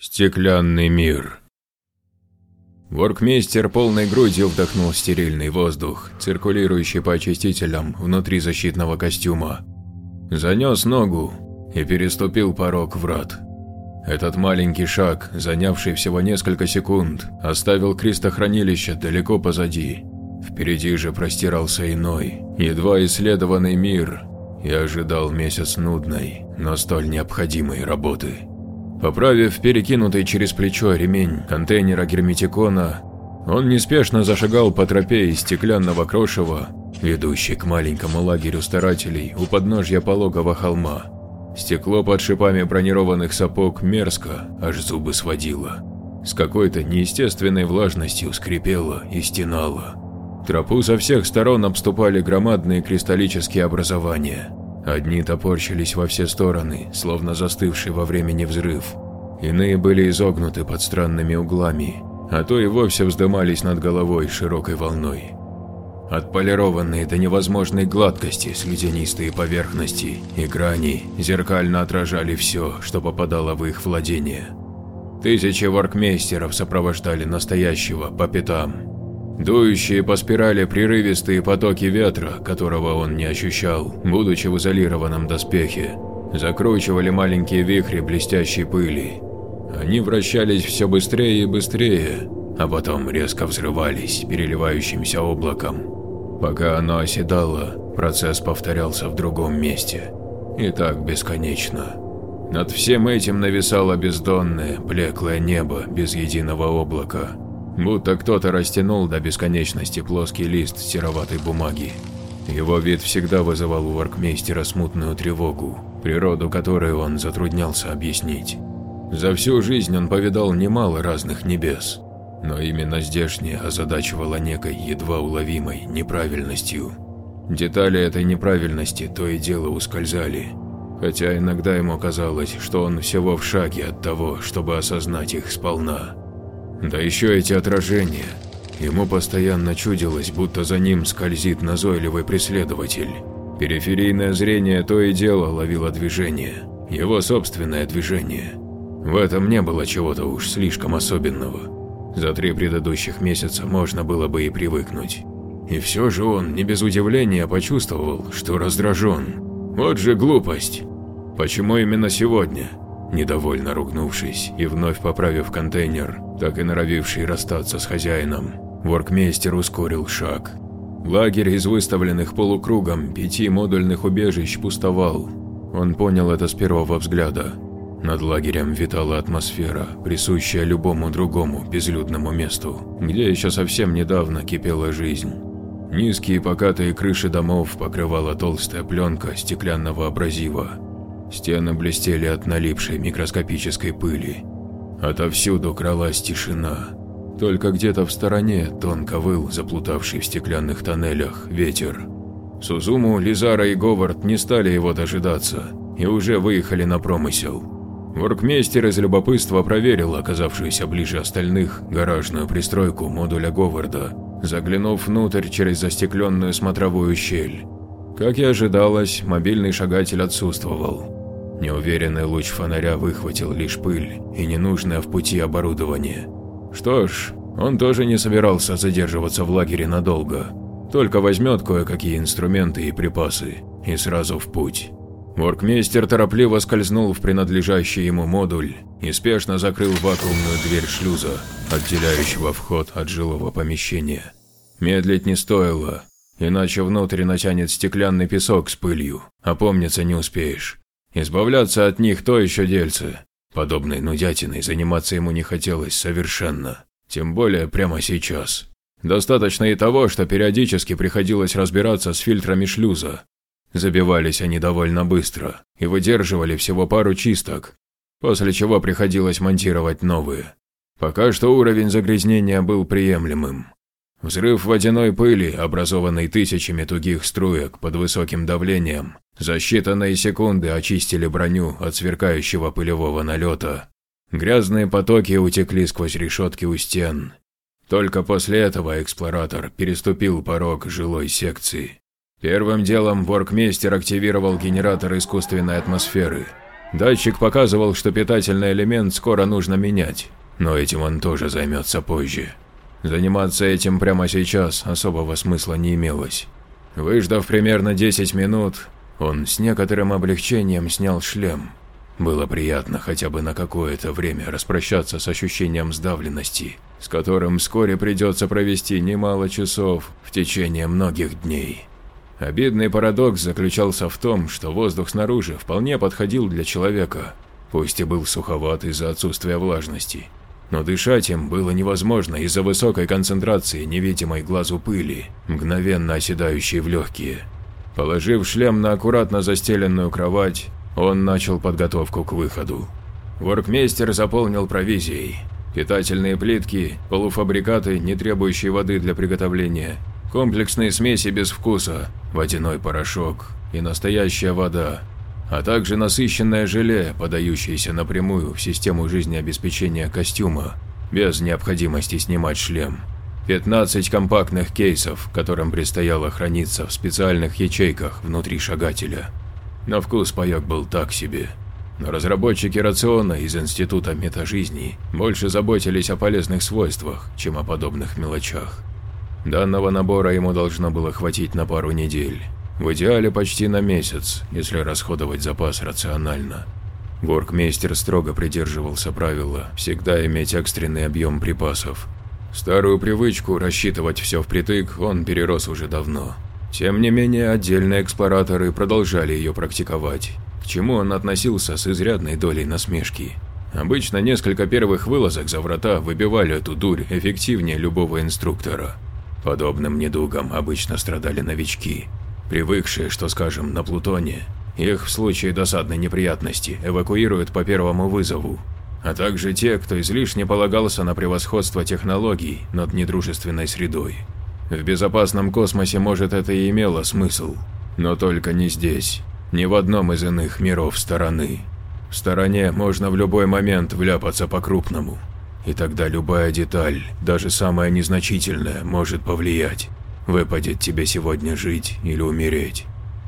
Стеклянный мир. Воркмейстер полной грудью вдохнул стерильный воздух, циркулирующий по очистителям внутри защитного костюма. Занес ногу и переступил порог врат. Этот маленький шаг, занявший всего несколько секунд, оставил крестохранилище далеко позади. Впереди же простирался иной, едва исследованный мир, и ожидал месяц нудной, но столь необходимой работы. Поправив перекинутый через плечо ремень контейнера герметикона, он неспешно зашагал по тропе из стеклянного крошева, ведущей к маленькому лагерю старателей у подножья пологого холма. Стекло под шипами бронированных сапог мерзко, аж зубы сводило. С какой-то неестественной влажностью скрипело и стенало. Тропу со всех сторон обступали громадные кристаллические образования. Одни топорщились во все стороны, словно застывший во времени взрыв. Иные были изогнуты под странными углами, а то и вовсе вздымались над головой широкой волной. Отполированные до невозможной гладкости слюдянистые поверхности и грани зеркально отражали все, что попадало в их владение. Тысячи воркмейстеров сопровождали настоящего по пятам, Дующие по спирали прерывистые потоки ветра, которого он не ощущал, будучи в изолированном доспехе, закручивали маленькие вихри блестящей пыли. Они вращались все быстрее и быстрее, а потом резко взрывались переливающимся облаком. Пока оно оседало, процесс повторялся в другом месте. И так бесконечно. Над всем этим нависало бездонное, блеклое небо без единого облака будто кто-то растянул до бесконечности плоский лист сероватой бумаги. Его вид всегда вызывал у воркмейстера смутную тревогу, природу которой он затруднялся объяснить. За всю жизнь он повидал немало разных небес, но именно здешнее озадачивало некой едва уловимой неправильностью. Детали этой неправильности то и дело ускользали, хотя иногда ему казалось, что он всего в шаге от того, чтобы осознать их сполна. Да еще эти отражения. Ему постоянно чудилось, будто за ним скользит назойливый преследователь. Периферийное зрение то и дело ловило движение, его собственное движение. В этом не было чего-то уж слишком особенного. За три предыдущих месяца можно было бы и привыкнуть. И все же он не без удивления почувствовал, что раздражен. Вот же глупость. Почему именно сегодня? Недовольно ругнувшись и вновь поправив контейнер, так и норовивший расстаться с хозяином, воркмейстер ускорил шаг. Лагерь из выставленных полукругом пяти модульных убежищ пустовал. Он понял это с первого взгляда. Над лагерем витала атмосфера, присущая любому другому безлюдному месту, где еще совсем недавно кипела жизнь. Низкие покатые крыши домов покрывала толстая пленка стеклянного абразива, Стены блестели от налипшей микроскопической пыли. Отовсюду кралась тишина. Только где-то в стороне тонко выл заплутавший в стеклянных тоннелях ветер. Сузуму, Лизара и Говард не стали его дожидаться и уже выехали на промысел. Воркмейстер из любопытства проверил оказавшуюся ближе остальных гаражную пристройку модуля Говарда, заглянув внутрь через застекленную смотровую щель. Как и ожидалось, мобильный шагатель отсутствовал. Неуверенный луч фонаря выхватил лишь пыль и ненужное в пути оборудование. Что ж, он тоже не собирался задерживаться в лагере надолго, только возьмет кое-какие инструменты и припасы и сразу в путь. Воркмейстер торопливо скользнул в принадлежащий ему модуль и спешно закрыл вакуумную дверь шлюза, отделяющего вход от жилого помещения. Медлить не стоило, иначе внутрь натянет стеклянный песок с пылью, а помниться не успеешь. Избавляться от них то еще дельце. Подобной нудятиной заниматься ему не хотелось совершенно. Тем более прямо сейчас. Достаточно и того, что периодически приходилось разбираться с фильтрами шлюза. Забивались они довольно быстро и выдерживали всего пару чисток, после чего приходилось монтировать новые. Пока что уровень загрязнения был приемлемым. Взрыв водяной пыли, образованный тысячами тугих струек под высоким давлением, за считанные секунды очистили броню от сверкающего пылевого налета. Грязные потоки утекли сквозь решетки у стен. Только после этого эксплоратор переступил порог жилой секции. Первым делом воркмейстер активировал генератор искусственной атмосферы. Датчик показывал, что питательный элемент скоро нужно менять, но этим он тоже займется позже. Заниматься этим прямо сейчас особого смысла не имелось. Выждав примерно 10 минут, он с некоторым облегчением снял шлем. Было приятно хотя бы на какое-то время распрощаться с ощущением сдавленности, с которым вскоре придется провести немало часов в течение многих дней. Обидный парадокс заключался в том, что воздух снаружи вполне подходил для человека, пусть и был суховат из-за отсутствия влажности но дышать им было невозможно из-за высокой концентрации невидимой глазу пыли, мгновенно оседающей в легкие. Положив шлем на аккуратно застеленную кровать, он начал подготовку к выходу. Воркмейстер заполнил провизией. Питательные плитки, полуфабрикаты, не требующие воды для приготовления, комплексные смеси без вкуса, водяной порошок и настоящая вода, а также насыщенное желе, подающееся напрямую в систему жизнеобеспечения костюма, без необходимости снимать шлем. 15 компактных кейсов, которым предстояло храниться в специальных ячейках внутри шагателя. На вкус паёк был так себе. Но разработчики рациона из Института метажизни больше заботились о полезных свойствах, чем о подобных мелочах. Данного набора ему должно было хватить на пару недель. В идеале почти на месяц, если расходовать запас рационально. Воркмейстер строго придерживался правила всегда иметь экстренный объем припасов. Старую привычку рассчитывать все впритык он перерос уже давно. Тем не менее, отдельные эксплораторы продолжали ее практиковать, к чему он относился с изрядной долей насмешки. Обычно несколько первых вылазок за врата выбивали эту дурь эффективнее любого инструктора. Подобным недугом обычно страдали новички, привыкшие, что, скажем, на Плутоне, их в случае досадной неприятности эвакуируют по первому вызову, а также те, кто излишне полагался на превосходство технологий над недружественной средой. В безопасном космосе, может, это и имело смысл, но только не здесь, ни в одном из иных миров стороны. В стороне можно в любой момент вляпаться по-крупному, и тогда любая деталь, даже самая незначительная, может повлиять. Выпадет тебе сегодня жить или умереть.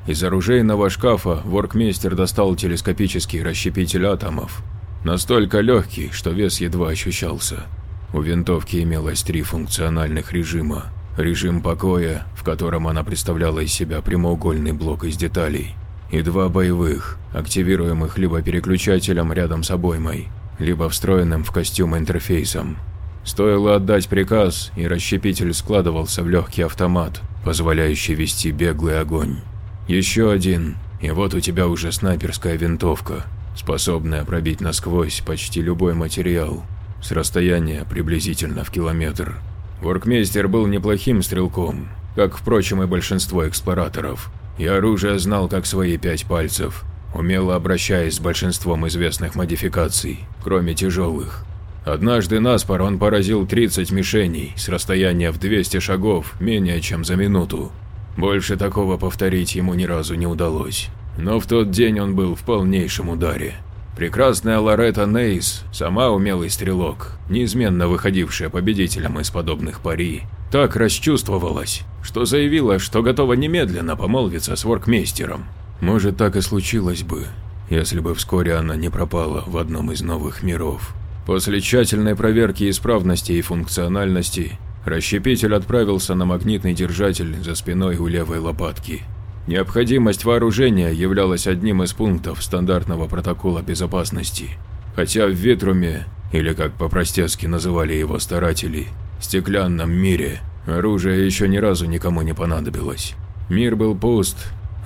Из оружейного шкафа воркмейстер достал телескопический расщепитель атомов, настолько легкий, что вес едва ощущался. У винтовки имелось три функциональных режима. Режим покоя, в котором она представляла из себя прямоугольный блок из деталей, и два боевых, активируемых либо переключателем рядом с обоймой, либо встроенным в костюм интерфейсом. Стоило отдать приказ, и расщепитель складывался в легкий автомат, позволяющий вести беглый огонь. Еще один, и вот у тебя уже снайперская винтовка, способная пробить насквозь почти любой материал, с расстояния приблизительно в километр. Воркмейстер был неплохим стрелком, как, впрочем, и большинство эксплораторов, и оружие знал как свои пять пальцев, умело обращаясь с большинством известных модификаций, кроме тяжелых. Однажды наспор он поразил 30 мишеней с расстояния в 200 шагов менее чем за минуту. Больше такого повторить ему ни разу не удалось. Но в тот день он был в полнейшем ударе. Прекрасная Лоретта Нейс, сама умелый стрелок, неизменно выходившая победителем из подобных пари, так расчувствовалась, что заявила, что готова немедленно помолвиться с воркмейстером. Может, так и случилось бы, если бы вскоре она не пропала в одном из новых миров. После тщательной проверки исправности и функциональности, расщепитель отправился на магнитный держатель за спиной у левой лопатки. Необходимость вооружения являлась одним из пунктов стандартного протокола безопасности, хотя в Витруме, или как по-простецки называли его старатели, стеклянном мире, оружие еще ни разу никому не понадобилось. Мир был пуст,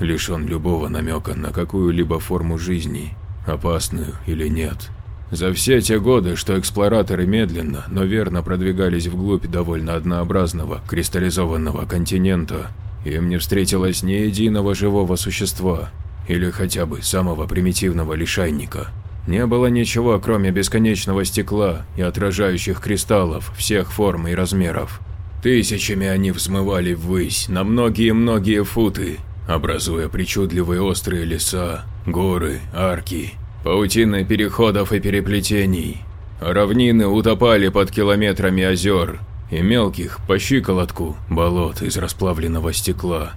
лишен любого намека на какую-либо форму жизни, опасную или нет. За все те годы, что эксплораторы медленно, но верно продвигались вглубь довольно однообразного кристаллизованного континента, им не встретилось ни единого живого существа, или хотя бы самого примитивного лишайника. Не было ничего, кроме бесконечного стекла и отражающих кристаллов всех форм и размеров. Тысячами они взмывали ввысь на многие-многие футы, образуя причудливые острые леса, горы, арки паутины переходов и переплетений. Равнины утопали под километрами озер и мелких, по щиколотку, болот из расплавленного стекла.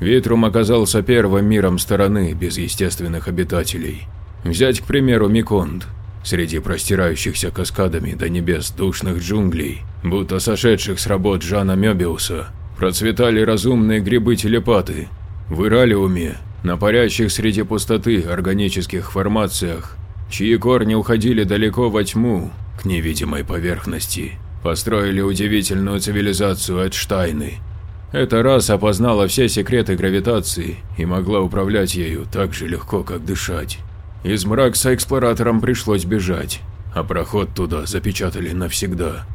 Витрум оказался первым миром стороны без естественных обитателей. Взять, к примеру, Миконд. Среди простирающихся каскадами до небес душных джунглей, будто сошедших с работ Жана Мёбиуса, процветали разумные грибы-телепаты. В Иралиуме, на парящих среди пустоты органических формациях, чьи корни уходили далеко во тьму, к невидимой поверхности, построили удивительную цивилизацию Эдштайны. Эта раса опознала все секреты гравитации и могла управлять ею так же легко, как дышать. Из Мракса эксплораторам пришлось бежать, а проход туда запечатали навсегда.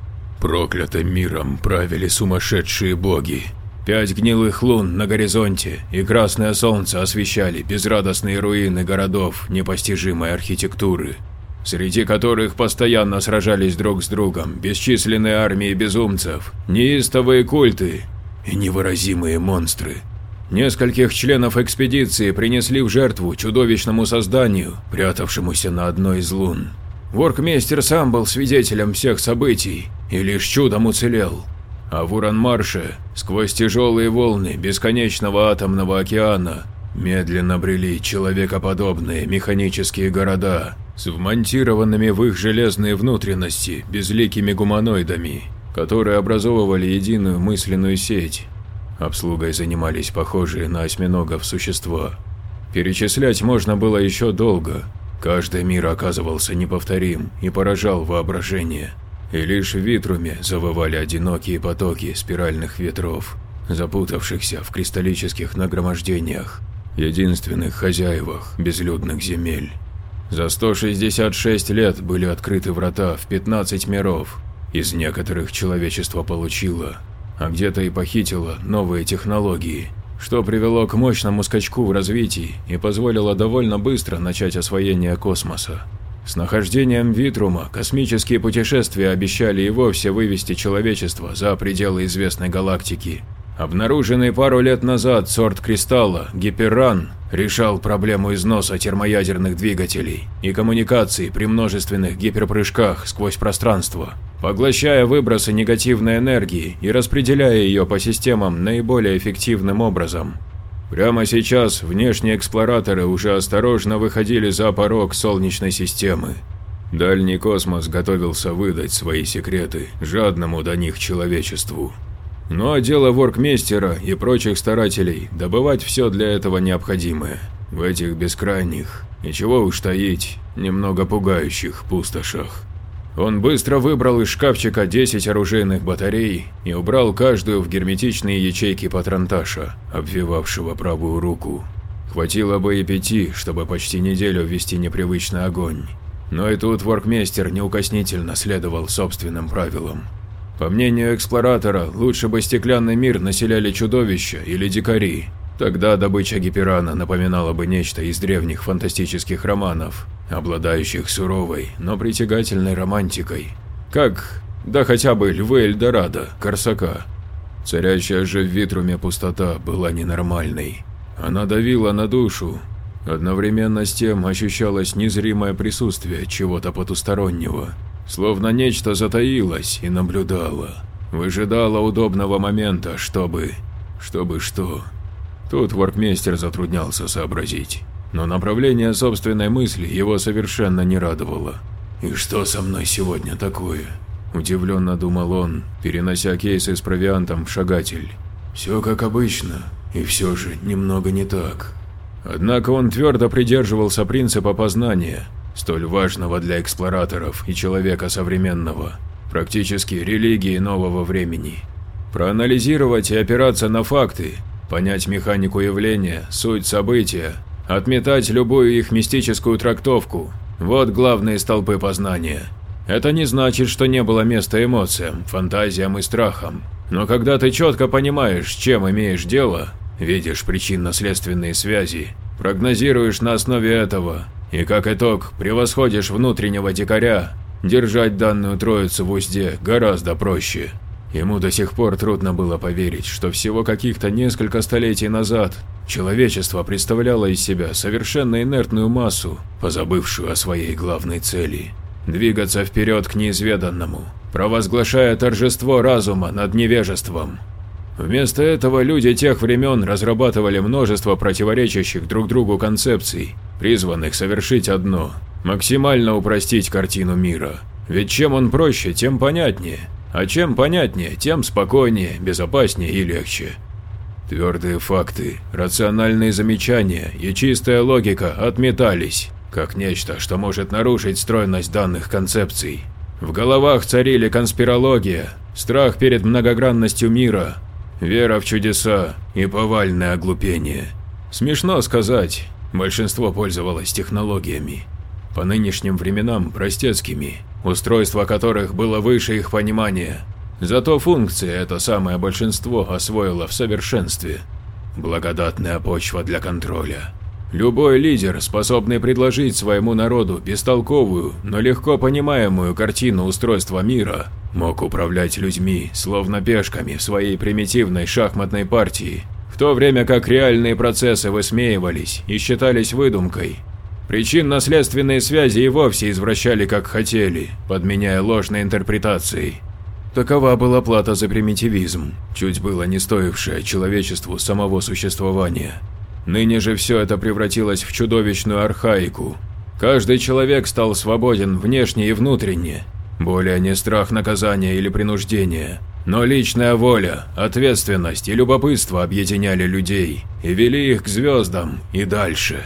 Проклятым миром правили сумасшедшие боги. Пять гнилых лун на горизонте и красное солнце освещали безрадостные руины городов непостижимой архитектуры, среди которых постоянно сражались друг с другом бесчисленные армии безумцев, неистовые культы и невыразимые монстры. Нескольких членов экспедиции принесли в жертву чудовищному созданию, прятавшемуся на одной из лун. Воркмейстер сам был свидетелем всех событий и лишь чудом уцелел. А в Уранмарше, сквозь тяжелые волны бесконечного атомного океана, медленно брели человекоподобные механические города с вмонтированными в их железные внутренности безликими гуманоидами, которые образовывали единую мысленную сеть. Обслугой занимались похожие на осьминогов существа. Перечислять можно было еще долго. Каждый мир оказывался неповторим и поражал воображение. И лишь в Витруме завывали одинокие потоки спиральных ветров, запутавшихся в кристаллических нагромождениях, единственных хозяевах безлюдных земель. За 166 лет были открыты врата в 15 миров, из некоторых человечество получило, а где-то и похитило новые технологии, что привело к мощному скачку в развитии и позволило довольно быстро начать освоение космоса. С нахождением Витрума космические путешествия обещали и вовсе вывести человечество за пределы известной галактики. Обнаруженный пару лет назад сорт кристалла, гиперран, решал проблему износа термоядерных двигателей и коммуникаций при множественных гиперпрыжках сквозь пространство, поглощая выбросы негативной энергии и распределяя ее по системам наиболее эффективным образом. Прямо сейчас внешние эксплораторы уже осторожно выходили за порог Солнечной системы. Дальний космос готовился выдать свои секреты жадному до них человечеству. А дело воркмейстера и прочих старателей – добывать все для этого необходимое. В этих бескрайних, и чего уж таить, немного пугающих пустошах. Он быстро выбрал из шкафчика 10 оружейных батарей и убрал каждую в герметичные ячейки патронташа, обвивавшего правую руку. Хватило бы и пяти, чтобы почти неделю ввести непривычный огонь. Но и тут воркмейстер неукоснительно следовал собственным правилам. По мнению эксплоратора, лучше бы стеклянный мир населяли чудовища или дикари, Тогда добыча гиперана напоминала бы нечто из древних фантастических романов, обладающих суровой, но притягательной романтикой. Как, да хотя бы львы Эльдорадо, Корсака. Царящая же в Витруме пустота была ненормальной. Она давила на душу. Одновременно с тем ощущалось незримое присутствие чего-то потустороннего. Словно нечто затаилось и наблюдало. Выжидало удобного момента, чтобы... чтобы что... Тут воркмейстер затруднялся сообразить, но направление собственной мысли его совершенно не радовало. «И что со мной сегодня такое?» – удивленно думал он, перенося кейсы с провиантом в шагатель. «Все как обычно, и все же немного не так». Однако он твердо придерживался принципа познания, столь важного для эксплораторов и человека современного, практически религии нового времени. Проанализировать и опираться на факты понять механику явления, суть события, отметать любую их мистическую трактовку – вот главные столпы познания. Это не значит, что не было места эмоциям, фантазиям и страхам. Но когда ты четко понимаешь, с чем имеешь дело, видишь причинно-следственные связи, прогнозируешь на основе этого и, как итог, превосходишь внутреннего дикаря, держать данную троицу в узде гораздо проще. Ему до сих пор трудно было поверить, что всего каких-то несколько столетий назад человечество представляло из себя совершенно инертную массу, позабывшую о своей главной цели – двигаться вперед к неизведанному, провозглашая торжество разума над невежеством. Вместо этого люди тех времен разрабатывали множество противоречащих друг другу концепций, призванных совершить одно – максимально упростить картину мира. Ведь чем он проще, тем понятнее, а чем понятнее, тем спокойнее, безопаснее и легче. Твердые факты, рациональные замечания и чистая логика отметались, как нечто, что может нарушить стройность данных концепций. В головах царили конспирология, страх перед многогранностью мира, вера в чудеса и повальное оглупение. Смешно сказать, большинство пользовалось технологиями. По нынешним временам простецкими, устройство которых было выше их понимания, Зато функции это самое большинство освоило в совершенстве. Благодатная почва для контроля. Любой лидер, способный предложить своему народу бестолковую, но легко понимаемую картину устройства мира, мог управлять людьми, словно пешками в своей примитивной шахматной партии, в то время как реальные процессы высмеивались и считались выдумкой. Причинно-следственные связи и вовсе извращали как хотели, подменяя ложной интерпретацией. Такова была плата за примитивизм, чуть было не стоившая человечеству самого существования. Ныне же все это превратилось в чудовищную архаику. Каждый человек стал свободен внешне и внутренне. Более не страх наказания или принуждения, но личная воля, ответственность и любопытство объединяли людей и вели их к звездам и дальше.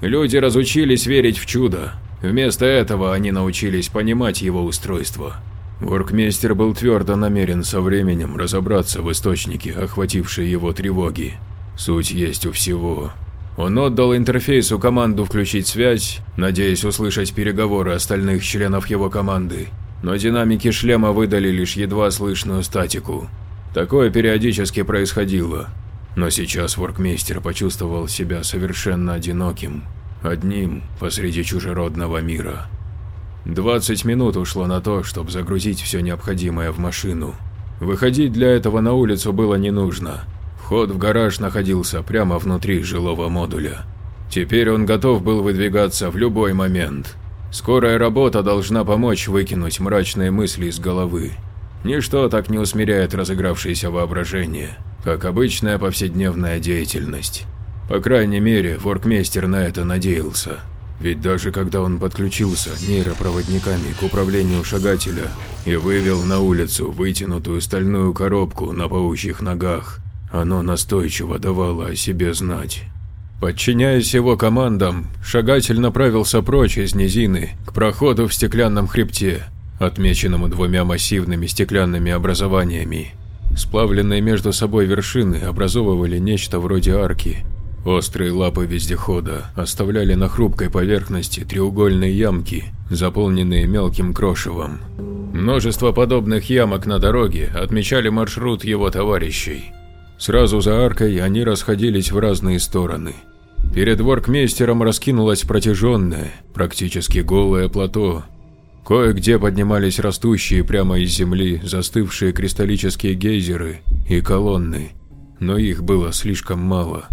Люди разучились верить в чудо, вместо этого они научились понимать его устройство. Воркмейстер был твердо намерен со временем разобраться в источнике, охватившей его тревоги. Суть есть у всего. Он отдал интерфейсу команду включить связь, надеясь услышать переговоры остальных членов его команды, но динамики шлема выдали лишь едва слышную статику. Такое периодически происходило, но сейчас Воркмейстер почувствовал себя совершенно одиноким, одним посреди чужеродного мира. 20 минут ушло на то, чтобы загрузить все необходимое в машину. Выходить для этого на улицу было не нужно. Вход в гараж находился прямо внутри жилого модуля. Теперь он готов был выдвигаться в любой момент. Скорая работа должна помочь выкинуть мрачные мысли из головы. Ничто так не усмиряет разыгравшееся воображение, как обычная повседневная деятельность. По крайней мере, воркмейстер на это надеялся. Ведь даже когда он подключился нейропроводниками к управлению шагателя и вывел на улицу вытянутую стальную коробку на паучьих ногах, оно настойчиво давало о себе знать. Подчиняясь его командам, шагатель направился прочь из низины к проходу в стеклянном хребте, отмеченному двумя массивными стеклянными образованиями. Сплавленные между собой вершины образовывали нечто вроде арки, Острые лапы вездехода оставляли на хрупкой поверхности треугольные ямки, заполненные мелким крошевом. Множество подобных ямок на дороге отмечали маршрут его товарищей. Сразу за аркой они расходились в разные стороны. Перед воркмейстером раскинулось протяженное, практически голое плато. Кое-где поднимались растущие прямо из земли застывшие кристаллические гейзеры и колонны, но их было слишком мало.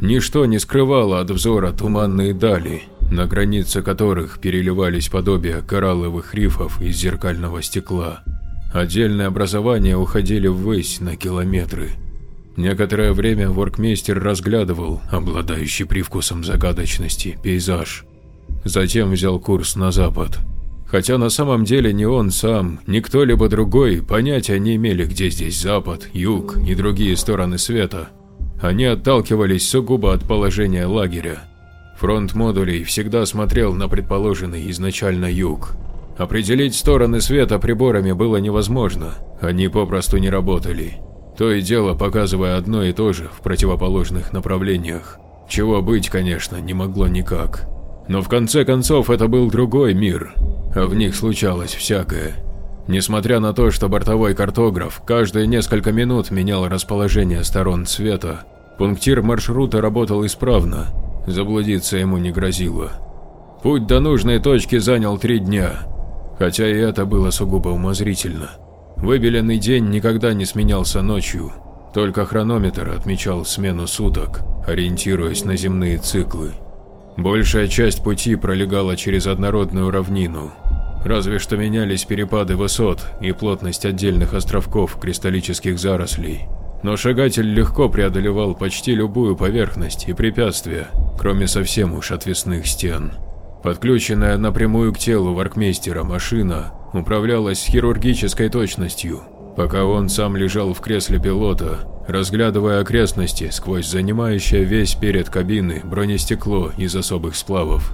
Ничто не скрывало от взора туманные дали, на границе которых переливались подобия коралловых рифов из зеркального стекла. Отдельные образования уходили ввысь на километры. Некоторое время воркмейстер разглядывал обладающий привкусом загадочности пейзаж. Затем взял курс на запад. Хотя на самом деле ни он сам, ни кто-либо другой понятия не имели, где здесь запад, юг и другие стороны света. Они отталкивались сугубо от положения лагеря. Фронт модулей всегда смотрел на предположенный изначально юг. Определить стороны света приборами было невозможно, они попросту не работали. То и дело показывая одно и то же в противоположных направлениях. Чего быть, конечно, не могло никак. Но в конце концов это был другой мир, а в них случалось всякое. Несмотря на то, что бортовой картограф каждые несколько минут менял расположение сторон света, пунктир маршрута работал исправно, заблудиться ему не грозило. Путь до нужной точки занял три дня, хотя и это было сугубо умозрительно. Выбеленный день никогда не сменялся ночью, только хронометр отмечал смену суток, ориентируясь на земные циклы. Большая часть пути пролегала через однородную равнину, Разве что менялись перепады высот и плотность отдельных островков кристаллических зарослей. но шагатель легко преодолевал почти любую поверхность и препятствия, кроме совсем уж отвесных стен. Подключенная напрямую к телу варкмейстера машина управлялась с хирургической точностью, пока он сам лежал в кресле пилота, разглядывая окрестности сквозь занимающее весь перед кабины бронестекло из особых сплавов.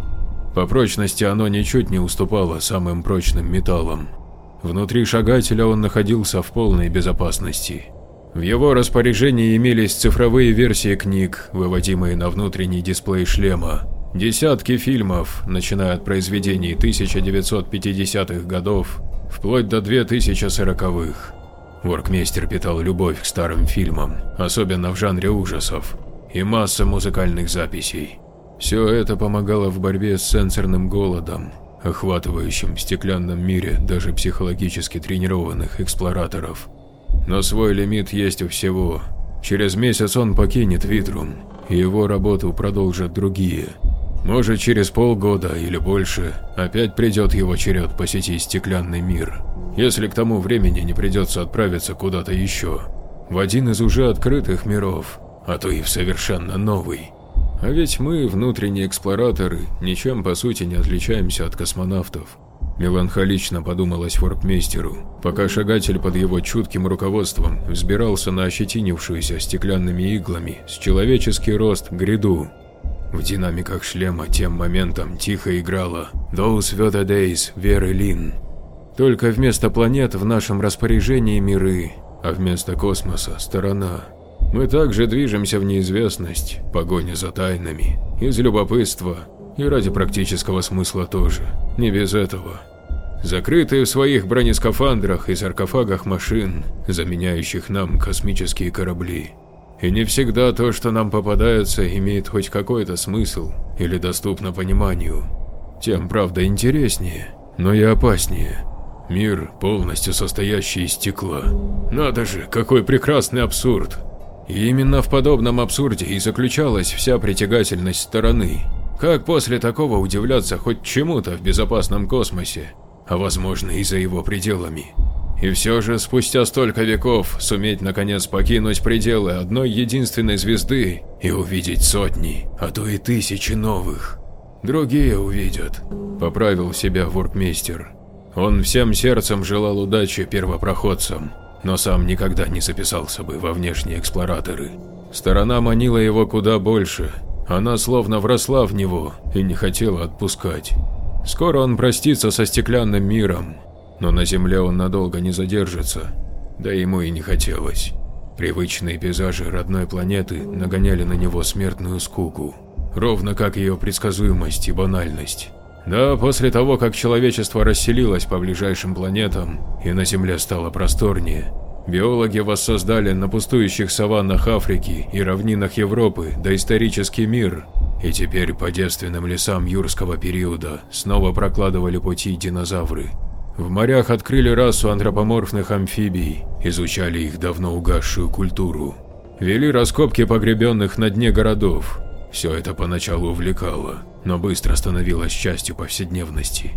По прочности оно ничуть не уступало самым прочным металлам. Внутри шагателя он находился в полной безопасности. В его распоряжении имелись цифровые версии книг, выводимые на внутренний дисплей шлема, десятки фильмов, начиная от произведений 1950-х годов, вплоть до 2040-х. Воркмейстер питал любовь к старым фильмам, особенно в жанре ужасов, и масса музыкальных записей. Все это помогало в борьбе с сенсорным голодом, охватывающим в стеклянном мире даже психологически тренированных эксплораторов. Но свой лимит есть у всего. Через месяц он покинет Витрум, и его работу продолжат другие. Может, через полгода или больше опять придет его черед посетить стеклянный мир, если к тому времени не придется отправиться куда-то еще, в один из уже открытых миров, а то и в совершенно новый. А ведь мы, внутренние эксплораторы, ничем по сути не отличаемся от космонавтов. Меланхолично подумалось форкмейстеру, пока шагатель под его чутким руководством взбирался на ощетинившуюся стеклянными иглами с человеческий рост гряду. В динамиках шлема тем моментом тихо играла «Those were the days, Веры Лин». Только вместо планет в нашем распоряжении миры, а вместо космоса – сторона. Мы также движемся в неизвестность, погоня за тайнами, из любопытства и ради практического смысла тоже, не без этого. Закрытые в своих бронескафандрах и саркофагах машин, заменяющих нам космические корабли. И не всегда то, что нам попадается, имеет хоть какой-то смысл или доступно пониманию. Тем, правда, интереснее, но и опаснее. Мир, полностью состоящий из стекла. Надо же, какой прекрасный абсурд. И именно в подобном абсурде и заключалась вся притягательность стороны. Как после такого удивляться хоть чему-то в безопасном космосе, а возможно и за его пределами? И все же, спустя столько веков, суметь наконец покинуть пределы одной единственной звезды и увидеть сотни, а то и тысячи новых. Другие увидят, поправил себя воркмейстер. Он всем сердцем желал удачи первопроходцам, но сам никогда не записался бы во внешние эксплораторы. Сторона манила его куда больше, она словно вросла в него и не хотела отпускать. Скоро он простится со стеклянным миром, но на Земле он надолго не задержится, да ему и не хотелось. Привычные пейзажи родной планеты нагоняли на него смертную скуку, ровно как ее предсказуемость и банальность. Да, после того, как человечество расселилось по ближайшим планетам и на Земле стало просторнее, Биологи воссоздали на пустующих саваннах Африки и равнинах Европы доисторический мир, и теперь по девственным лесам юрского периода снова прокладывали пути динозавры. В морях открыли расу антропоморфных амфибий, изучали их давно угасшую культуру. Вели раскопки погребенных на дне городов. Все это поначалу увлекало, но быстро становилось частью повседневности.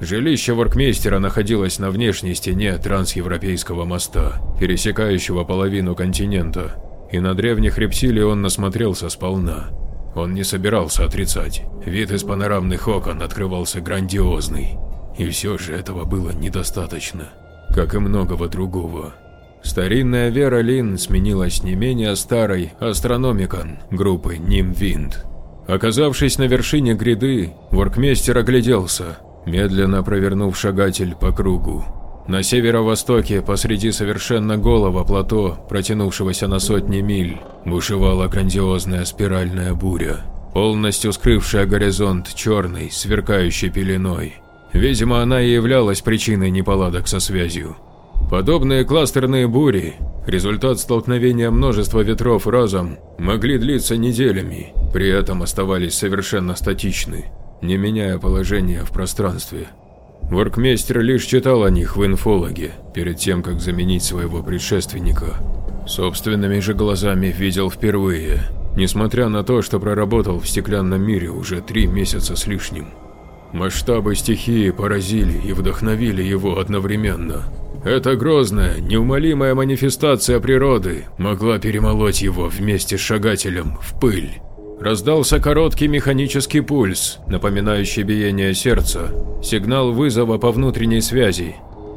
Жилище воркмейстера находилось на внешней стене трансевропейского моста, пересекающего половину континента, и на древних рептилий он насмотрелся сполна. Он не собирался отрицать, вид из панорамных окон открывался грандиозный, и все же этого было недостаточно, как и многого другого. Старинная Вера Лин сменилась не менее старой астрономикон группы Нимвинд. Оказавшись на вершине гряды, воркмейстер огляделся – медленно провернув шагатель по кругу. На северо-востоке, посреди совершенно голого плато, протянувшегося на сотни миль, бушевала грандиозная спиральная буря, полностью скрывшая горизонт черной, сверкающей пеленой. Видимо, она и являлась причиной неполадок со связью. Подобные кластерные бури, результат столкновения множества ветров разом, могли длиться неделями, при этом оставались совершенно статичны не меняя положение в пространстве. Воркмейстер лишь читал о них в инфологе, перед тем, как заменить своего предшественника. Собственными же глазами видел впервые, несмотря на то, что проработал в стеклянном мире уже три месяца с лишним. Масштабы стихии поразили и вдохновили его одновременно. Эта грозная, неумолимая манифестация природы могла перемолоть его вместе с шагателем в пыль. Раздался короткий механический пульс, напоминающий биение сердца, сигнал вызова по внутренней связи.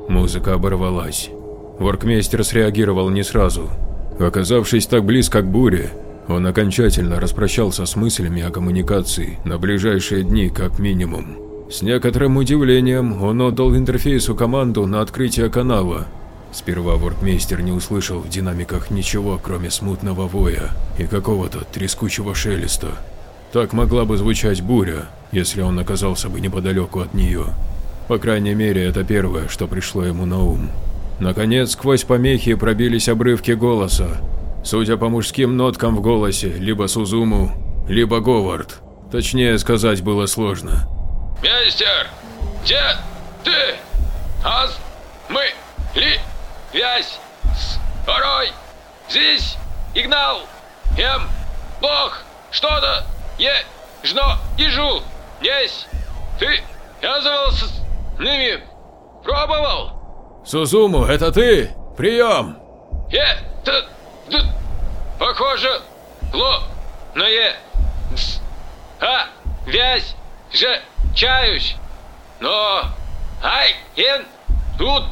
Музыка оборвалась. Воркмейстер среагировал не сразу. Оказавшись так близко к буре, он окончательно распрощался с мыслями о коммуникации на ближайшие дни как минимум. С некоторым удивлением он отдал интерфейсу команду на открытие канала. Сперва воркмейстер не услышал в динамиках ничего, кроме смутного воя и какого-то трескучего шелеста. Так могла бы звучать буря, если он оказался бы неподалеку от нее. По крайней мере, это первое, что пришло ему на ум. Наконец, сквозь помехи пробились обрывки голоса. Судя по мужским ноткам в голосе, либо Сузуму, либо Говард. Точнее сказать было сложно. Мистер, где ты? Аз, мы, ли, вязь, с, порой, здесь, игнал, ем, бог, что-то, е, жно, ежу, есть, ты, оказывался с ними, пробовал? Сузуму, это ты? Прием! Е, т, д, похоже, ло, но е, с, а, вязь, же, чаюсь, но... Ай, ин, тут...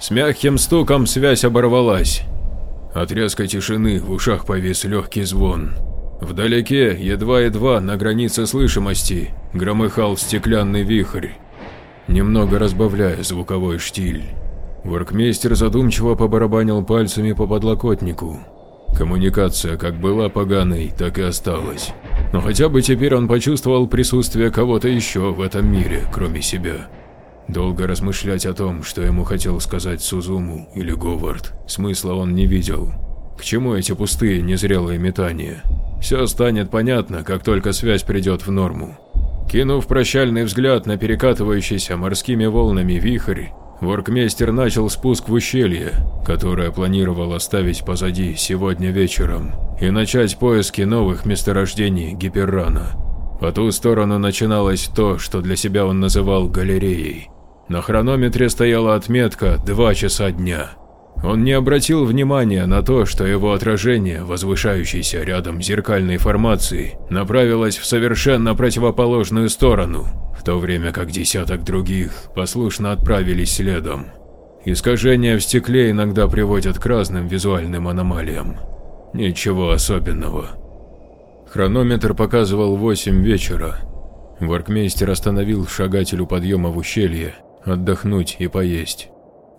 С мягким стуком связь оборвалась. От резкой тишины в ушах повис легкий звон. Вдалеке, едва-едва на границе слышимости, громыхал стеклянный вихрь, немного разбавляя звуковой штиль. Воркмейстер задумчиво побарабанил пальцами по подлокотнику. Коммуникация как была поганой, так и осталась. Но хотя бы теперь он почувствовал присутствие кого-то еще в этом мире, кроме себя. Долго размышлять о том, что ему хотел сказать Сузуму или Говард, смысла он не видел. К чему эти пустые, незрелые метания? Все станет понятно, как только связь придет в норму. Кинув прощальный взгляд на перекатывающийся морскими волнами вихрь, Воркмейстер начал спуск в ущелье, которое планировал оставить позади сегодня вечером, и начать поиски новых месторождений Гиперрана. По ту сторону начиналось то, что для себя он называл галереей. На хронометре стояла отметка «два часа дня». Он не обратил внимания на то, что его отражение, возвышающееся рядом зеркальной формации, направилось в совершенно противоположную сторону, в то время как десяток других послушно отправились следом. Искажения в стекле иногда приводят к разным визуальным аномалиям. Ничего особенного. Хронометр показывал 8 вечера. Воркмейстер остановил шагателю подъема в ущелье, отдохнуть и поесть.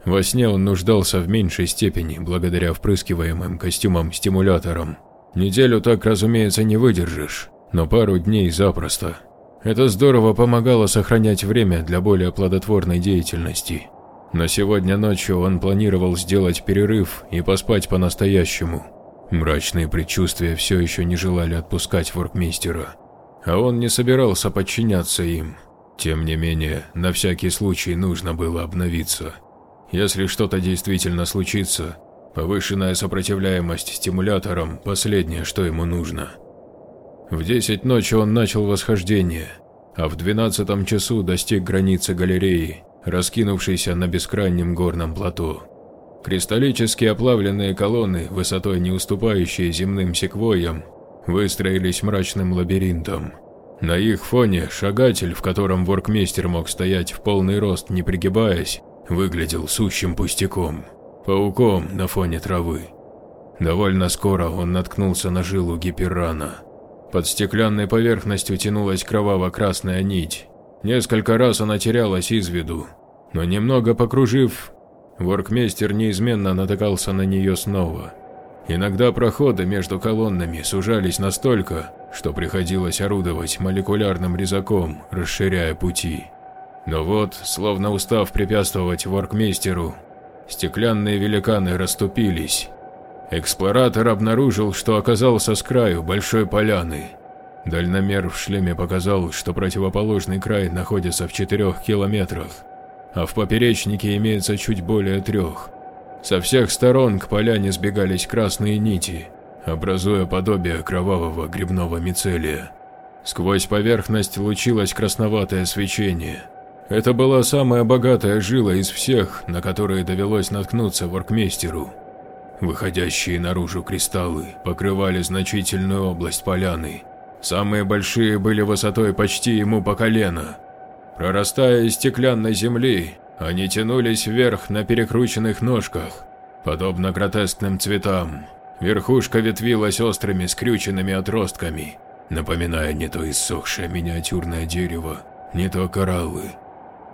Во сне он нуждался в меньшей степени благодаря впрыскиваемым костюмам-стимуляторам. Неделю так, разумеется, не выдержишь, но пару дней запросто. Это здорово помогало сохранять время для более плодотворной деятельности. Но сегодня ночью он планировал сделать перерыв и поспать по-настоящему. Мрачные предчувствия все еще не желали отпускать воркмейстера, а он не собирался подчиняться им. Тем не менее, на всякий случай нужно было обновиться. Если что-то действительно случится, повышенная сопротивляемость стимуляторам – последнее, что ему нужно. В 10 ночи он начал восхождение, а в 12 часу достиг границы галереи, раскинувшейся на бескрайнем горном плато. Кристаллически оплавленные колонны, высотой не уступающие земным секвойям, выстроились мрачным лабиринтом. На их фоне шагатель, в котором воркмейстер мог стоять в полный рост, не пригибаясь, выглядел сущим пустяком, пауком на фоне травы. Довольно скоро он наткнулся на жилу гиперрана. Под стеклянной поверхностью тянулась кроваво-красная нить. Несколько раз она терялась из виду, но немного покружив, воркмейстер неизменно натыкался на нее снова. Иногда проходы между колоннами сужались настолько, что приходилось орудовать молекулярным резаком, расширяя пути. Но вот, словно устав препятствовать воркмейстеру, стеклянные великаны расступились, Эксплоратор обнаружил, что оказался с краю большой поляны. Дальномер в шлеме показал, что противоположный край находится в четырех километрах, а в поперечнике имеется чуть более трех. Со всех сторон к поляне сбегались красные нити, образуя подобие кровавого грибного мицелия. Сквозь поверхность лучилось красноватое свечение. Это была самая богатая жила из всех, на которые довелось наткнуться воркмейстеру. Выходящие наружу кристаллы покрывали значительную область поляны. Самые большие были высотой почти ему по колено. Прорастая из стеклянной земли, они тянулись вверх на перекрученных ножках, подобно гротескным цветам. Верхушка ветвилась острыми скрюченными отростками, напоминая не то иссохшее миниатюрное дерево, не то кораллы.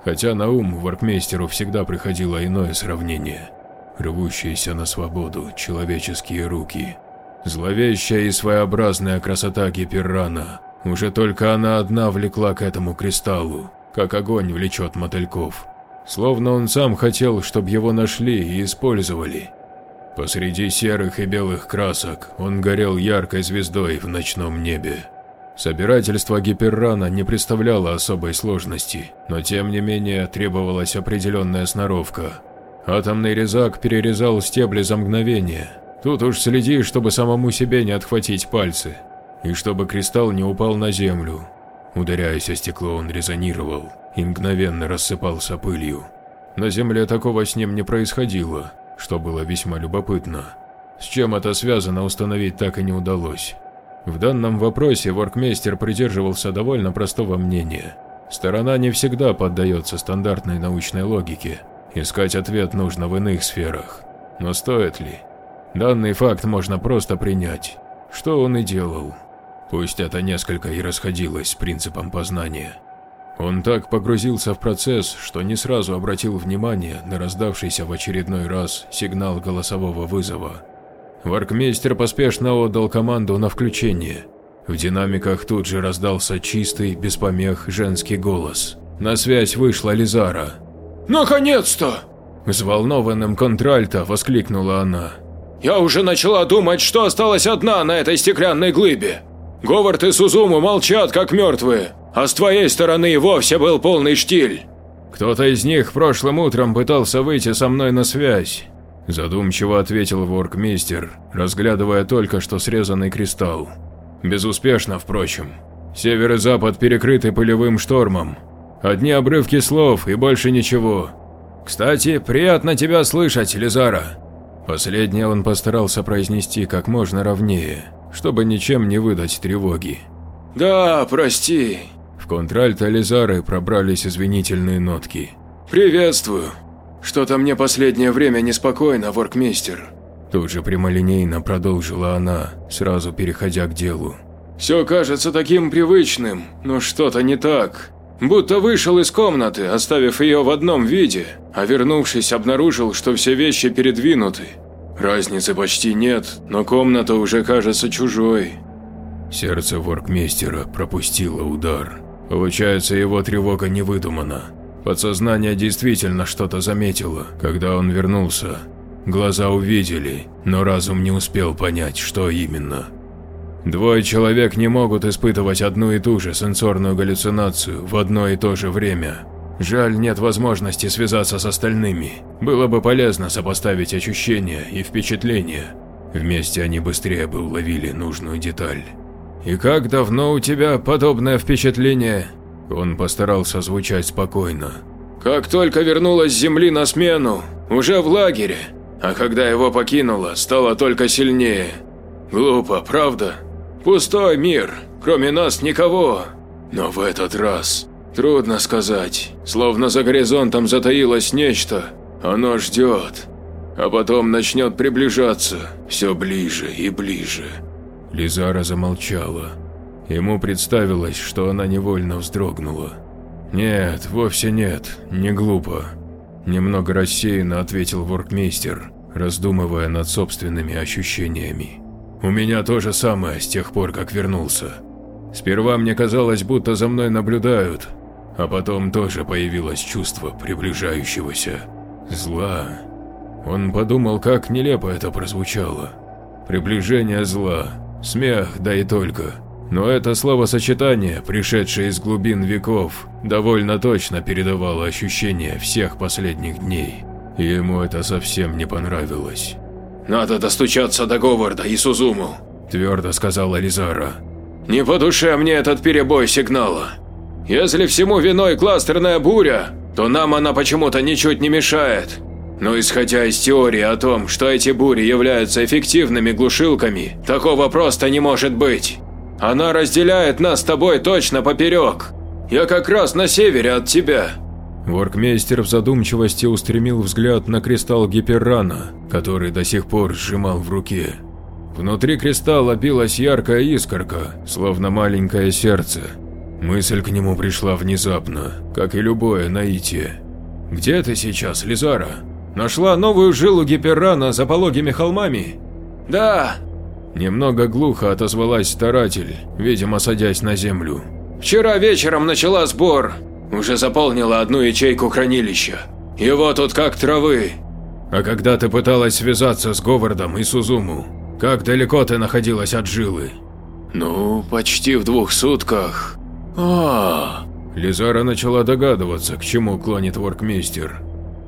Хотя на ум воркмейстеру всегда приходило иное сравнение – рвущиеся на свободу человеческие руки. Зловещая и своеобразная красота Гиперрана. Уже только она одна влекла к этому кристаллу, как огонь влечет мотыльков. Словно он сам хотел, чтобы его нашли и использовали. Посреди серых и белых красок он горел яркой звездой в ночном небе. Собирательство гиперрана не представляло особой сложности, но тем не менее требовалась определенная сноровка. Атомный резак перерезал стебли за мгновение. Тут уж следи, чтобы самому себе не отхватить пальцы, и чтобы кристалл не упал на землю. Ударяясь о стекло, он резонировал и мгновенно рассыпался пылью. На земле такого с ним не происходило, что было весьма любопытно. С чем это связано, установить так и не удалось. В данном вопросе воркмейстер придерживался довольно простого мнения. Сторона не всегда поддается стандартной научной логике. Искать ответ нужно в иных сферах. Но стоит ли? Данный факт можно просто принять. Что он и делал. Пусть это несколько и расходилось с принципом познания. Он так погрузился в процесс, что не сразу обратил внимание на раздавшийся в очередной раз сигнал голосового вызова. Варкмейстер поспешно отдал команду на включение. В динамиках тут же раздался чистый, без помех, женский голос. На связь вышла Лизара. «Наконец-то!» Взволнованным контральто воскликнула она. «Я уже начала думать, что осталась одна на этой стеклянной глыбе. Говард и Сузуму молчат, как мертвые, а с твоей стороны вовсе был полный штиль». «Кто-то из них прошлым утром пытался выйти со мной на связь», задумчиво ответил воркмейстер, разглядывая только что срезанный кристалл. Безуспешно, впрочем. Север и запад перекрыты пылевым штормом, Одни обрывки слов и больше ничего. Кстати, приятно тебя слышать, Лизара. Последнее он постарался произнести как можно ровнее, чтобы ничем не выдать тревоги. Да, прости. В контральто Лизары пробрались извинительные нотки. Приветствую. Что-то мне последнее время неспокойно, воркмейстер. Тут же прямолинейно продолжила она, сразу переходя к делу. Все кажется таким привычным, но что-то не так. Будто вышел из комнаты, оставив ее в одном виде, а вернувшись, обнаружил, что все вещи передвинуты. Разницы почти нет, но комната уже кажется чужой. Сердце воркмейстера пропустило удар. Получается, его тревога не выдумана. Подсознание действительно что-то заметило, когда он вернулся. Глаза увидели, но разум не успел понять, что именно. Двое человек не могут испытывать одну и ту же сенсорную галлюцинацию в одно и то же время. Жаль, нет возможности связаться с остальными. Было бы полезно сопоставить ощущения и впечатления. Вместе они быстрее бы уловили нужную деталь. «И как давно у тебя подобное впечатление?» Он постарался звучать спокойно. «Как только вернулась с земли на смену, уже в лагере, а когда его покинула, стало только сильнее. Глупо, правда?» Пустой мир, кроме нас никого. Но в этот раз трудно сказать, словно за горизонтом затаилось нечто. Оно ждет, а потом начнет приближаться все ближе и ближе. Лизара замолчала. Ему представилось, что она невольно вздрогнула. «Нет, вовсе нет, не глупо», – немного рассеянно ответил воркмейстер, раздумывая над собственными ощущениями. У меня то же самое с тех пор, как вернулся. Сперва мне казалось, будто за мной наблюдают, а потом тоже появилось чувство приближающегося зла. Он подумал, как нелепо это прозвучало. Приближение зла, смех, да и только. Но это словосочетание, пришедшее из глубин веков, довольно точно передавало ощущение всех последних дней. И ему это совсем не понравилось. «Надо достучаться до Говарда и Сузуму», – твердо сказала Лизара. «Не по душе мне этот перебой сигнала». Если всему виной кластерная буря, то нам она почему-то ничуть не мешает. Но исходя из теории о том, что эти бури являются эффективными глушилками, такого просто не может быть. Она разделяет нас с тобой точно поперек. Я как раз на севере от тебя. Воркмейстер в задумчивости устремил взгляд на кристалл Гиперрана, который до сих пор сжимал в руке. Внутри кристалла билась яркая искорка, словно маленькое сердце. Мысль к нему пришла внезапно, как и любое наитие. «Где ты сейчас, Лизара? Нашла новую жилу Гиперрана за пологими холмами?» «Да!» Немного глухо отозвалась старатель, видимо садясь на землю. «Вчера вечером начала сбор. Уже заполнила одну ячейку хранилища. Его тут как травы». «А когда ты пыталась связаться с Говардом и Сузуму, как далеко ты находилась от жилы?» «Ну, почти в двух сутках». А, Лизара начала догадываться, к чему клонит воркмейстер.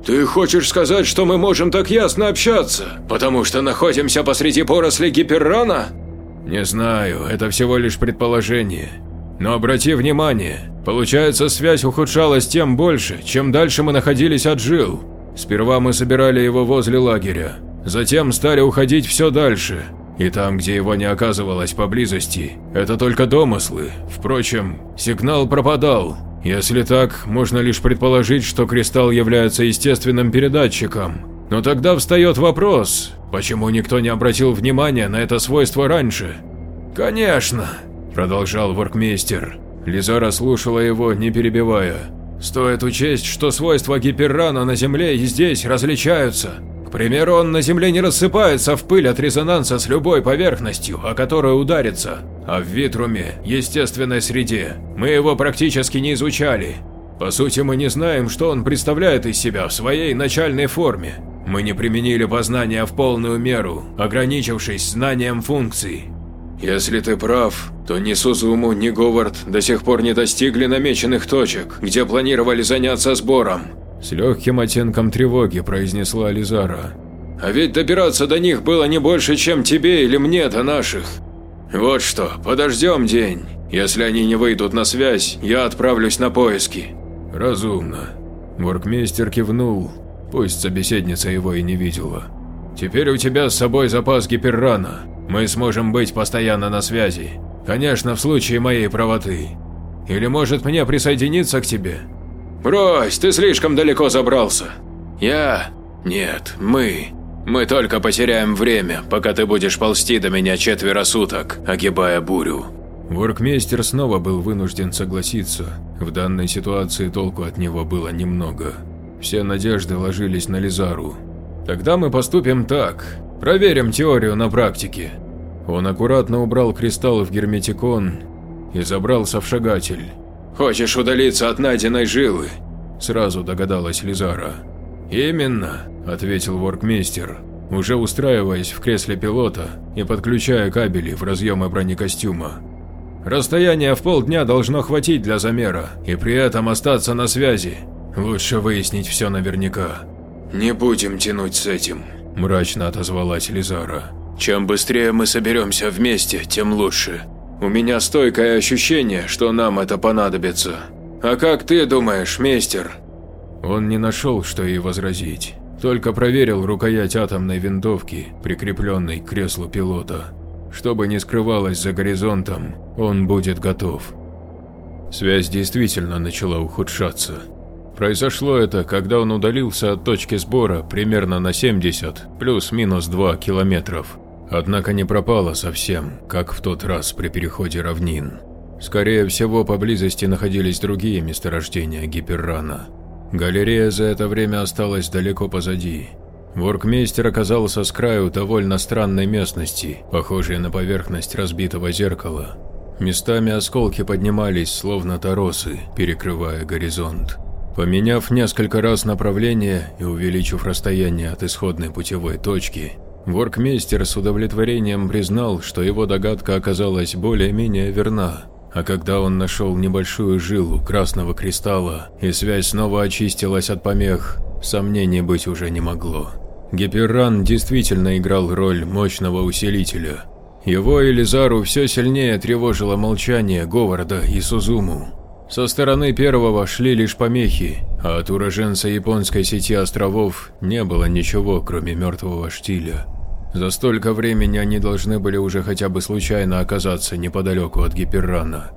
«Ты хочешь сказать, что мы можем так ясно общаться, потому что находимся посреди поросли гиперрана?» «Не знаю, это всего лишь предположение. Но обрати внимание, получается связь ухудшалась тем больше, чем дальше мы находились от жил. Сперва мы собирали его возле лагеря, затем стали уходить все дальше, и там, где его не оказывалось поблизости, это только домыслы. Впрочем, сигнал пропадал. Если так, можно лишь предположить, что кристалл является естественным передатчиком. Но тогда встает вопрос, почему никто не обратил внимания на это свойство раньше? «Конечно», – продолжал воркмейстер. Лизара слушала его, не перебивая. «Стоит учесть, что свойства гиперрана на Земле и здесь различаются примеру, он на Земле не рассыпается в пыль от резонанса с любой поверхностью, о которой ударится, а в Витруме, естественной среде, мы его практически не изучали. По сути, мы не знаем, что он представляет из себя в своей начальной форме. Мы не применили познания в полную меру, ограничившись знанием функций. Если ты прав, то ни Сузуму, ни Говард до сих пор не достигли намеченных точек, где планировали заняться сбором. С легким оттенком тревоги произнесла Лизара. «А ведь добираться до них было не больше, чем тебе или мне до наших. Вот что, подождем день. Если они не выйдут на связь, я отправлюсь на поиски». «Разумно». Воркмейстер кивнул, пусть собеседница его и не видела. «Теперь у тебя с собой запас гиперрана. Мы сможем быть постоянно на связи. Конечно, в случае моей правоты. Или может мне присоединиться к тебе?» «Брось, ты слишком далеко забрался. Я... Нет, мы. Мы только потеряем время, пока ты будешь ползти до меня четверо суток, огибая бурю». Воркмейстер снова был вынужден согласиться. В данной ситуации толку от него было немного. Все надежды ложились на Лизару. «Тогда мы поступим так. Проверим теорию на практике». Он аккуратно убрал кристалл в герметикон и забрался в шагатель. «Хочешь удалиться от найденной жилы?» – сразу догадалась Лизара. «Именно», – ответил воркмейстер, уже устраиваясь в кресле пилота и подключая кабели в разъемы бронекостюма. «Расстояние в полдня должно хватить для замера и при этом остаться на связи. Лучше выяснить все наверняка». «Не будем тянуть с этим», – мрачно отозвалась Лизара. «Чем быстрее мы соберемся вместе, тем лучше. У меня стойкое ощущение, что нам это понадобится. А как ты думаешь, мейстер?» Он не нашел, что ей возразить, только проверил рукоять атомной винтовки, прикрепленной к креслу пилота. Что бы ни скрывалось за горизонтом, он будет готов. Связь действительно начала ухудшаться. Произошло это, когда он удалился от точки сбора примерно на 70 плюс-минус 2 километров. Однако не пропала совсем, как в тот раз при переходе равнин. Скорее всего, поблизости находились другие месторождения гиперрана. Галерея за это время осталась далеко позади. Воркмейстер оказался с краю довольно странной местности, похожей на поверхность разбитого зеркала. Местами осколки поднимались, словно торосы, перекрывая горизонт. Поменяв несколько раз направление и увеличив расстояние от исходной путевой точки, Воркмейстер с удовлетворением признал, что его догадка оказалась более-менее верна, а когда он нашел небольшую жилу красного кристалла и связь снова очистилась от помех, сомнений быть уже не могло. Гиперран действительно играл роль мощного усилителя. Его и Лизару все сильнее тревожило молчание Говарда и Сузуму. Со стороны первого шли лишь помехи, а от уроженца японской сети островов не было ничего, кроме мертвого штиля. За столько времени они должны были уже хотя бы случайно оказаться неподалеку от Гиперрана.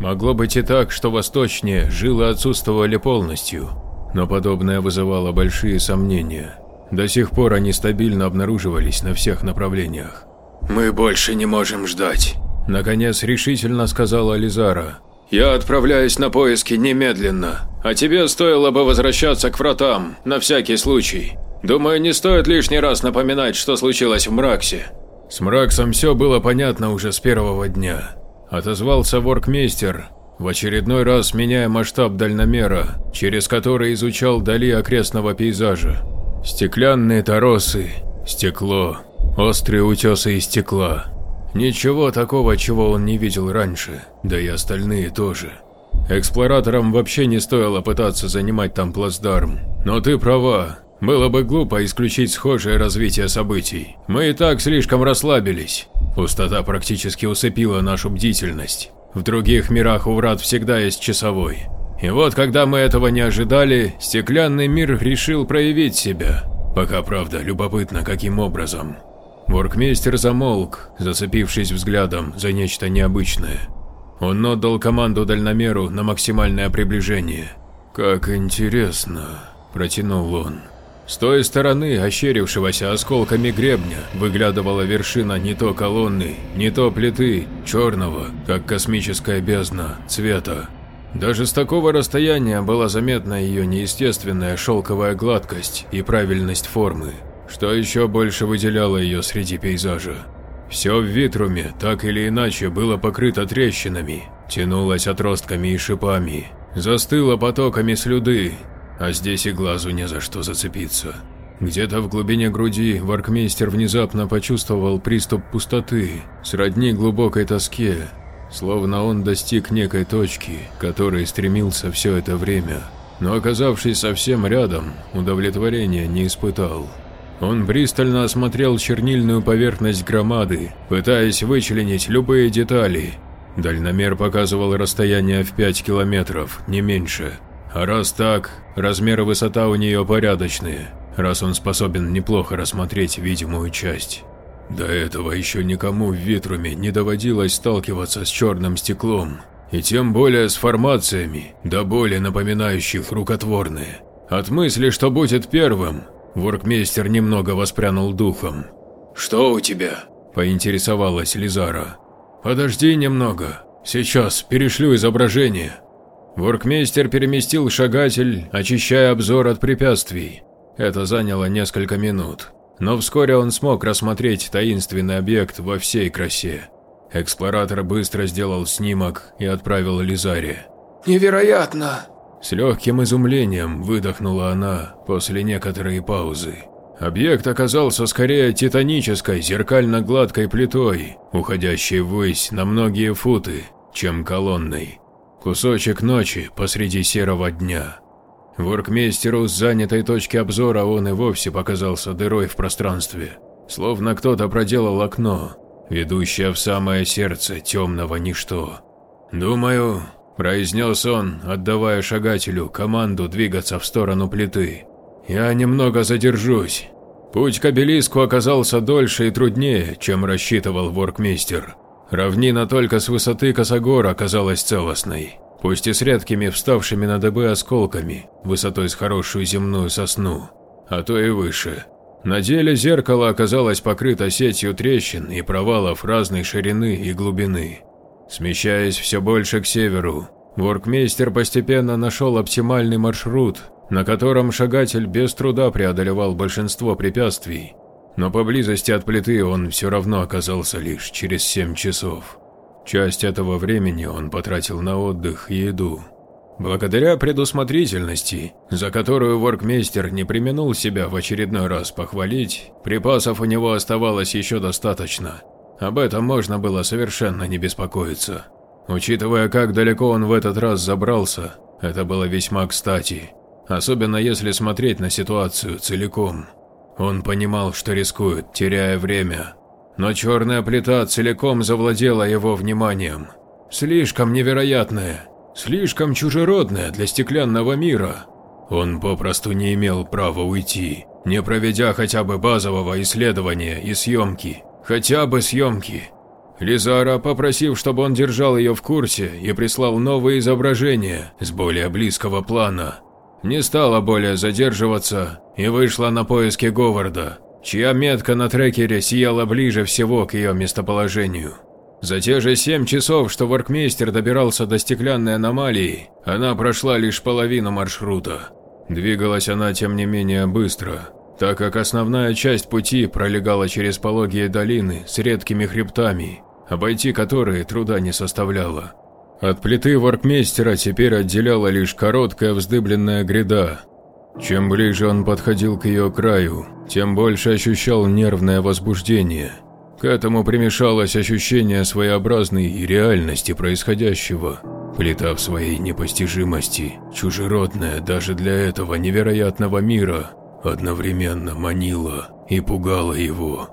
Могло быть и так, что восточнее жилы отсутствовали полностью, но подобное вызывало большие сомнения. До сих пор они стабильно обнаруживались на всех направлениях. «Мы больше не можем ждать», – наконец решительно сказала Лизара. «Я отправляюсь на поиски немедленно, а тебе стоило бы возвращаться к вратам, на всякий случай. Думаю, не стоит лишний раз напоминать, что случилось в Мраксе». С Мраксом все было понятно уже с первого дня. Отозвался воркмейстер, в очередной раз меняя масштаб дальномера, через который изучал дали окрестного пейзажа. Стеклянные торосы, стекло, острые утесы из стекла. Ничего такого, чего он не видел раньше, да и остальные тоже. Эксплораторам вообще не стоило пытаться занимать там плацдарм. Но ты права, было бы глупо исключить схожее развитие событий. Мы и так слишком расслабились. Пустота практически усыпила нашу бдительность. В других мирах у врат всегда есть часовой. И вот, когда мы этого не ожидали, стеклянный мир решил проявить себя. Пока, правда, любопытно, каким образом. Воркмейстер замолк, зацепившись взглядом за нечто необычное. Он отдал команду дальномеру на максимальное приближение. «Как интересно», – протянул он. С той стороны, ощерившегося осколками гребня, выглядывала вершина не то колонны, не то плиты, черного, как космическая бездна, цвета. Даже с такого расстояния была заметна ее неестественная шелковая гладкость и правильность формы, что еще больше выделяло ее среди пейзажа. Все в Витруме так или иначе было покрыто трещинами, тянулось отростками и шипами, застыло потоками слюды, а здесь и глазу не за что зацепиться. Где-то в глубине груди Варкмейстер внезапно почувствовал приступ пустоты, сродни глубокой тоске, словно он достиг некой точки, которой стремился все это время, но оказавшись совсем рядом, удовлетворения не испытал. Он пристально осмотрел чернильную поверхность громады, пытаясь вычленить любые детали. Дальномер показывал расстояние в 5 километров, не меньше. А раз так, размер и высота у нее порядочные, раз он способен неплохо рассмотреть видимую часть. До этого еще никому в Витруме не доводилось сталкиваться с черным стеклом, и тем более с формациями, до более напоминающих рукотворные. От мысли, что будет первым, воркмейстер немного воспрянул духом. «Что у тебя?» – поинтересовалась Лизара. «Подожди немного, сейчас перешлю изображение», Воркмейстер переместил шагатель, очищая обзор от препятствий. Это заняло несколько минут, но вскоре он смог рассмотреть таинственный объект во всей красе. Эксплоратор быстро сделал снимок и отправил Лизаре. «Невероятно!» С легким изумлением выдохнула она после некоторой паузы. Объект оказался скорее титанической зеркально-гладкой плитой, уходящей ввысь на многие футы, чем колонной. Кусочек ночи посреди серого дня. Воркмейстеру с занятой точки обзора он и вовсе показался дырой в пространстве, словно кто-то проделал окно, ведущее в самое сердце темного ничто. «Думаю», – произнес он, отдавая шагателю команду двигаться в сторону плиты. «Я немного задержусь». Путь к обелиску оказался дольше и труднее, чем рассчитывал воркмейстер. Равнина только с высоты Косогора оказалась целостной, пусть и с редкими вставшими на дыбы осколками, высотой с хорошую земную сосну, а то и выше. На деле зеркало оказалось покрыто сетью трещин и провалов разной ширины и глубины. Смещаясь все больше к северу, воркмейстер постепенно нашел оптимальный маршрут, на котором шагатель без труда преодолевал большинство препятствий, но поблизости от плиты он все равно оказался лишь через 7 часов. Часть этого времени он потратил на отдых и еду. Благодаря предусмотрительности, за которую воркмейстер не применул себя в очередной раз похвалить, припасов у него оставалось еще достаточно. Об этом можно было совершенно не беспокоиться. Учитывая, как далеко он в этот раз забрался, это было весьма кстати, особенно если смотреть на ситуацию целиком. Он понимал, что рискует, теряя время. Но черная плита целиком завладела его вниманием. Слишком невероятная, слишком чужеродная для стеклянного мира. Он попросту не имел права уйти, не проведя хотя бы базового исследования и съемки. Хотя бы съемки. Лизара, попросив, чтобы он держал ее в курсе и прислал новые изображения с более близкого плана, не стала более задерживаться и вышла на поиски Говарда, чья метка на трекере сияла ближе всего к ее местоположению. За те же семь часов, что воркмейстер добирался до стеклянной аномалии, она прошла лишь половину маршрута. Двигалась она, тем не менее, быстро, так как основная часть пути пролегала через пологие долины с редкими хребтами, обойти которые труда не составляло. От плиты воркмейстера теперь отделяла лишь короткая вздыбленная гряда. Чем ближе он подходил к ее краю, тем больше ощущал нервное возбуждение. К этому примешалось ощущение своеобразной реальности происходящего. Плита в своей непостижимости, чужеродная даже для этого невероятного мира, одновременно манила и пугала его.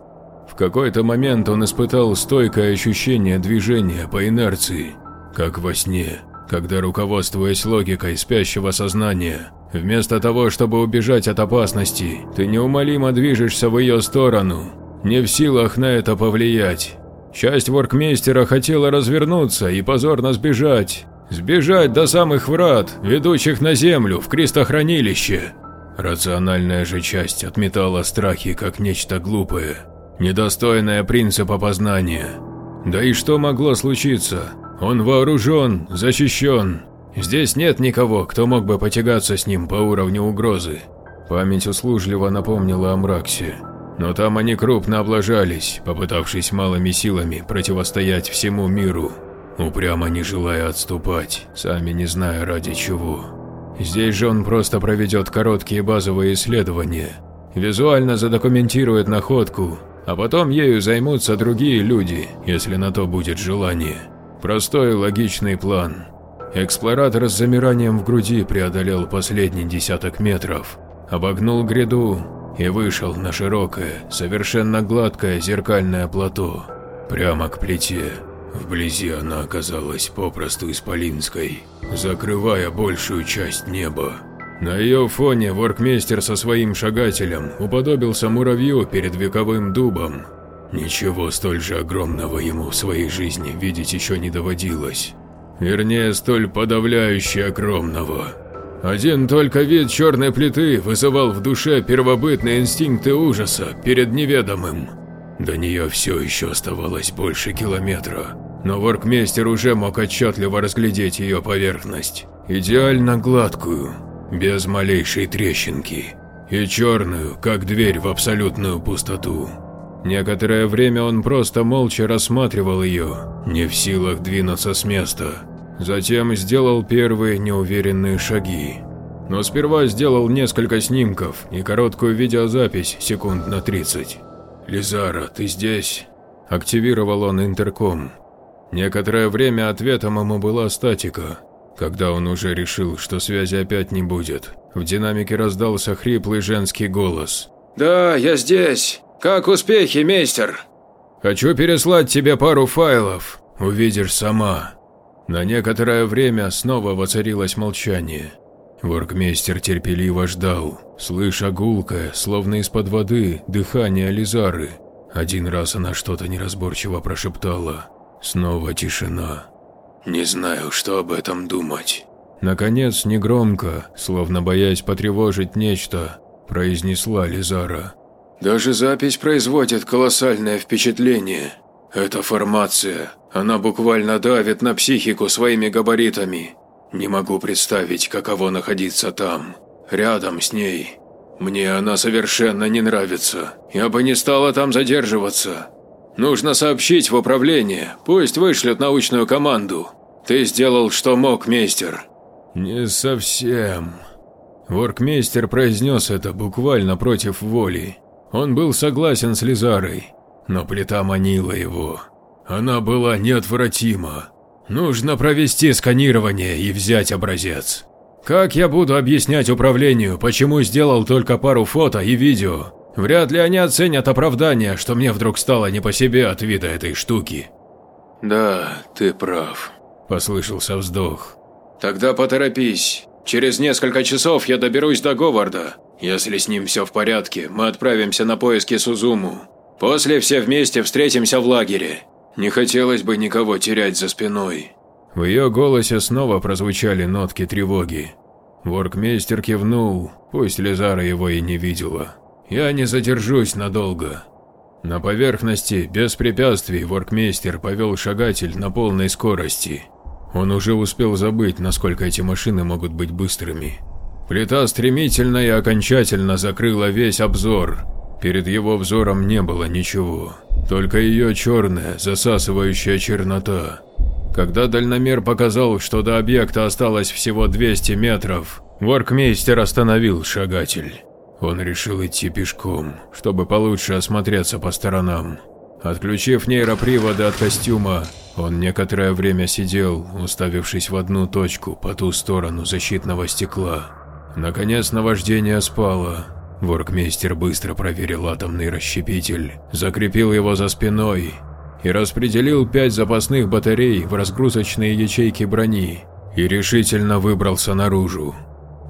В какой-то момент он испытал стойкое ощущение движения по инерции, как во сне, когда, руководствуясь логикой спящего сознания, вместо того, чтобы убежать от опасности, ты неумолимо движешься в ее сторону, не в силах на это повлиять. Часть воркмейстера хотела развернуться и позорно сбежать. Сбежать до самых врат, ведущих на землю, в крестохранилище. Рациональная же часть отметала страхи как нечто глупое, недостойное принципа познания. Да и что могло случиться? Он вооружен, защищен. Здесь нет никого, кто мог бы потягаться с ним по уровню угрозы. Память услужливо напомнила о Мраксе. Но там они крупно облажались, попытавшись малыми силами противостоять всему миру, упрямо не желая отступать, сами не зная ради чего. Здесь же он просто проведет короткие базовые исследования, визуально задокументирует находку, а потом ею займутся другие люди, если на то будет желание. Простой логичный план. Эксплоратор с замиранием в груди преодолел последний десяток метров, обогнул гряду и вышел на широкое, совершенно гладкое зеркальное плато, прямо к плите. Вблизи она оказалась попросту исполинской, закрывая большую часть неба. На ее фоне воркмейстер со своим шагателем уподобился муравью перед вековым дубом, Ничего столь же огромного ему в своей жизни видеть еще не доводилось. Вернее, столь подавляюще огромного. Один только вид черной плиты вызывал в душе первобытные инстинкты ужаса перед неведомым. До нее все еще оставалось больше километра, но воркмейстер уже мог отчетливо разглядеть ее поверхность. Идеально гладкую, без малейшей трещинки, и черную, как дверь в абсолютную пустоту. Некоторое время он просто молча рассматривал ее, не в силах двинуться с места. Затем сделал первые неуверенные шаги. Но сперва сделал несколько снимков и короткую видеозапись секунд на 30. «Лизара, ты здесь?» Активировал он интерком. Некоторое время ответом ему была статика. Когда он уже решил, что связи опять не будет, в динамике раздался хриплый женский голос. «Да, я здесь!» «Как успехи, мейстер?» «Хочу переслать тебе пару файлов, увидишь сама». На некоторое время снова воцарилось молчание. Воркмейстер терпеливо ждал, слыша гулкое, словно из-под воды, дыхание Лизары. Один раз она что-то неразборчиво прошептала. Снова тишина. «Не знаю, что об этом думать». Наконец, негромко, словно боясь потревожить нечто, произнесла Лизара. Даже запись производит колоссальное впечатление. Эта формация, она буквально давит на психику своими габаритами. Не могу представить, каково находиться там, рядом с ней. Мне она совершенно не нравится. Я бы не стала там задерживаться. Нужно сообщить в управление, пусть вышлют научную команду. Ты сделал, что мог, мейстер. Не совсем. Воркмейстер произнес это буквально против воли. Он был согласен с Лизарой, но плита манила его. Она была неотвратима. Нужно провести сканирование и взять образец. Как я буду объяснять управлению, почему сделал только пару фото и видео? Вряд ли они оценят оправдание, что мне вдруг стало не по себе от вида этой штуки. Да, ты прав. Послышался вздох. Тогда поторопись. Через несколько часов я доберусь до Говарда. Если с ним все в порядке, мы отправимся на поиски Сузуму. После все вместе встретимся в лагере. Не хотелось бы никого терять за спиной. В ее голосе снова прозвучали нотки тревоги. Воркмейстер кивнул, пусть Лизара его и не видела. «Я не задержусь надолго». На поверхности, без препятствий, воркмейстер повел шагатель на полной скорости. Он уже успел забыть, насколько эти машины могут быть быстрыми. Плита стремительно и окончательно закрыла весь обзор. Перед его взором не было ничего, только ее черная, засасывающая чернота. Когда дальномер показал, что до объекта осталось всего 200 метров, воркмейстер остановил шагатель. Он решил идти пешком, чтобы получше осмотреться по сторонам. Отключив нейроприводы от костюма, он некоторое время сидел, уставившись в одну точку по ту сторону защитного стекла. Наконец наваждение спало. Воркмейстер быстро проверил атомный расщепитель, закрепил его за спиной и распределил пять запасных батарей в разгрузочные ячейки брони и решительно выбрался наружу.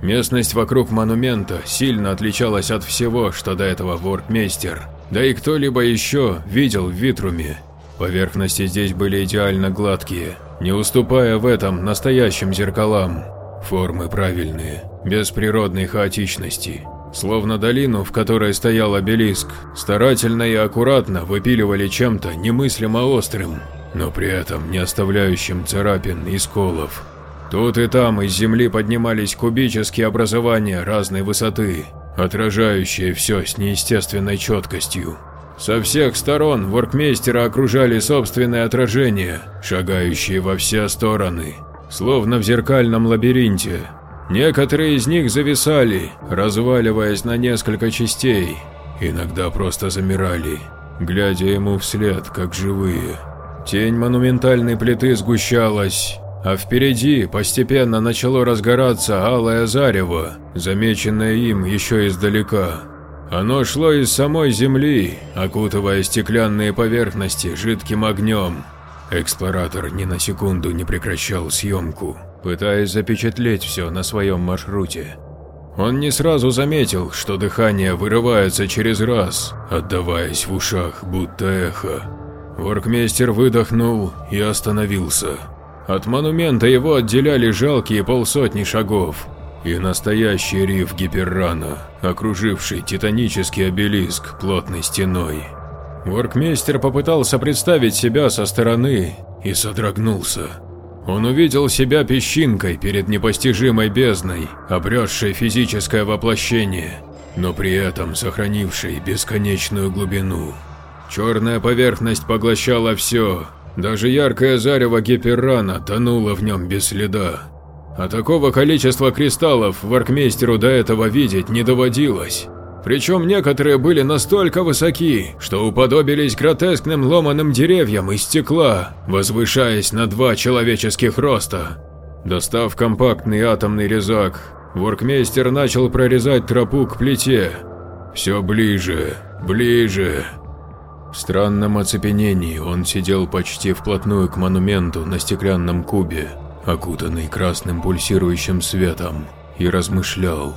Местность вокруг монумента сильно отличалась от всего, что до этого воркмейстер, да и кто-либо еще видел в Витруме. Поверхности здесь были идеально гладкие, не уступая в этом настоящим зеркалам. Формы правильные, без природной хаотичности. Словно долину, в которой стоял обелиск, старательно и аккуратно выпиливали чем-то немыслимо острым, но при этом не оставляющим царапин и сколов. Тут и там из земли поднимались кубические образования разной высоты, отражающие все с неестественной четкостью. Со всех сторон воркмейстера окружали собственные отражения, шагающие во все стороны, словно в зеркальном лабиринте, Некоторые из них зависали, разваливаясь на несколько частей, иногда просто замирали, глядя ему вслед, как живые. Тень монументальной плиты сгущалась, а впереди постепенно начало разгораться алое зарево, замеченное им еще издалека. Оно шло из самой земли, окутывая стеклянные поверхности жидким огнем. Эксплоратор ни на секунду не прекращал съемку пытаясь запечатлеть все на своем маршруте. Он не сразу заметил, что дыхание вырывается через раз, отдаваясь в ушах, будто эхо. Воркмейстер выдохнул и остановился. От монумента его отделяли жалкие полсотни шагов и настоящий риф Гиперрана, окруживший титанический обелиск плотной стеной. Воркмейстер попытался представить себя со стороны и содрогнулся. Он увидел себя песчинкой перед непостижимой бездной, обретшей физическое воплощение, но при этом сохранившей бесконечную глубину. Черная поверхность поглощала все, даже яркое зарево гиперрана тонуло в нем без следа. А такого количества кристаллов Варкмейстеру до этого видеть не доводилось. Причем некоторые были настолько высоки, что уподобились гротескным ломаным деревьям из стекла, возвышаясь на два человеческих роста. Достав компактный атомный резак, воркмейстер начал прорезать тропу к плите. Все ближе, ближе. В странном оцепенении он сидел почти вплотную к монументу на стеклянном кубе, окутанный красным пульсирующим светом, и размышлял.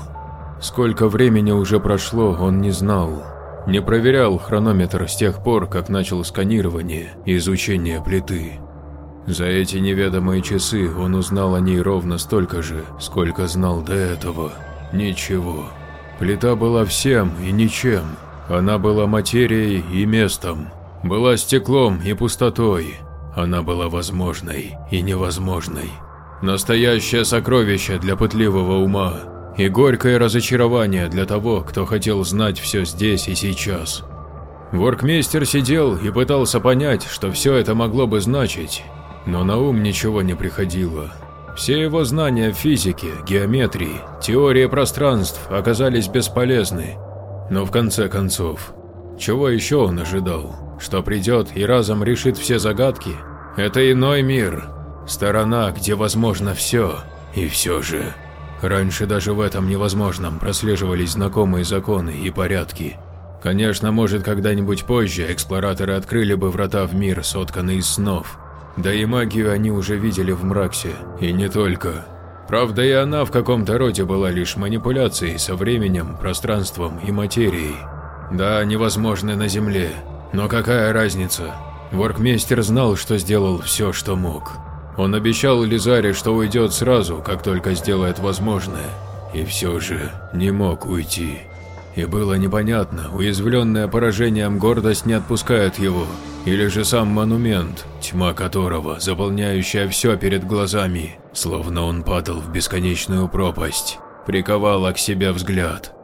Сколько времени уже прошло, он не знал. Не проверял хронометр с тех пор, как начал сканирование и изучение плиты. За эти неведомые часы он узнал о ней ровно столько же, сколько знал до этого. Ничего. Плита была всем и ничем. Она была материей и местом. Была стеклом и пустотой. Она была возможной и невозможной. Настоящее сокровище для пытливого ума и горькое разочарование для того, кто хотел знать все здесь и сейчас. Воркмейстер сидел и пытался понять, что все это могло бы значить, но на ум ничего не приходило. Все его знания в физике, геометрии, теории пространств оказались бесполезны. Но в конце концов, чего еще он ожидал? Что придет и разом решит все загадки? Это иной мир, сторона, где возможно все, и все же Раньше даже в этом невозможном прослеживались знакомые законы и порядки. Конечно, может когда-нибудь позже эксплораторы открыли бы врата в мир, сотканный из снов. Да и магию они уже видели в Мраксе, и не только. Правда, и она в каком-то роде была лишь манипуляцией со временем, пространством и материей. Да, невозможно на Земле, но какая разница? Воркмейстер знал, что сделал все, что мог. Он обещал Лизаре, что уйдет сразу, как только сделает возможное, и все же не мог уйти. И было непонятно, уязвленная поражением гордость не отпускает его, или же сам монумент, тьма которого, заполняющая все перед глазами, словно он падал в бесконечную пропасть, приковала к себе взгляд.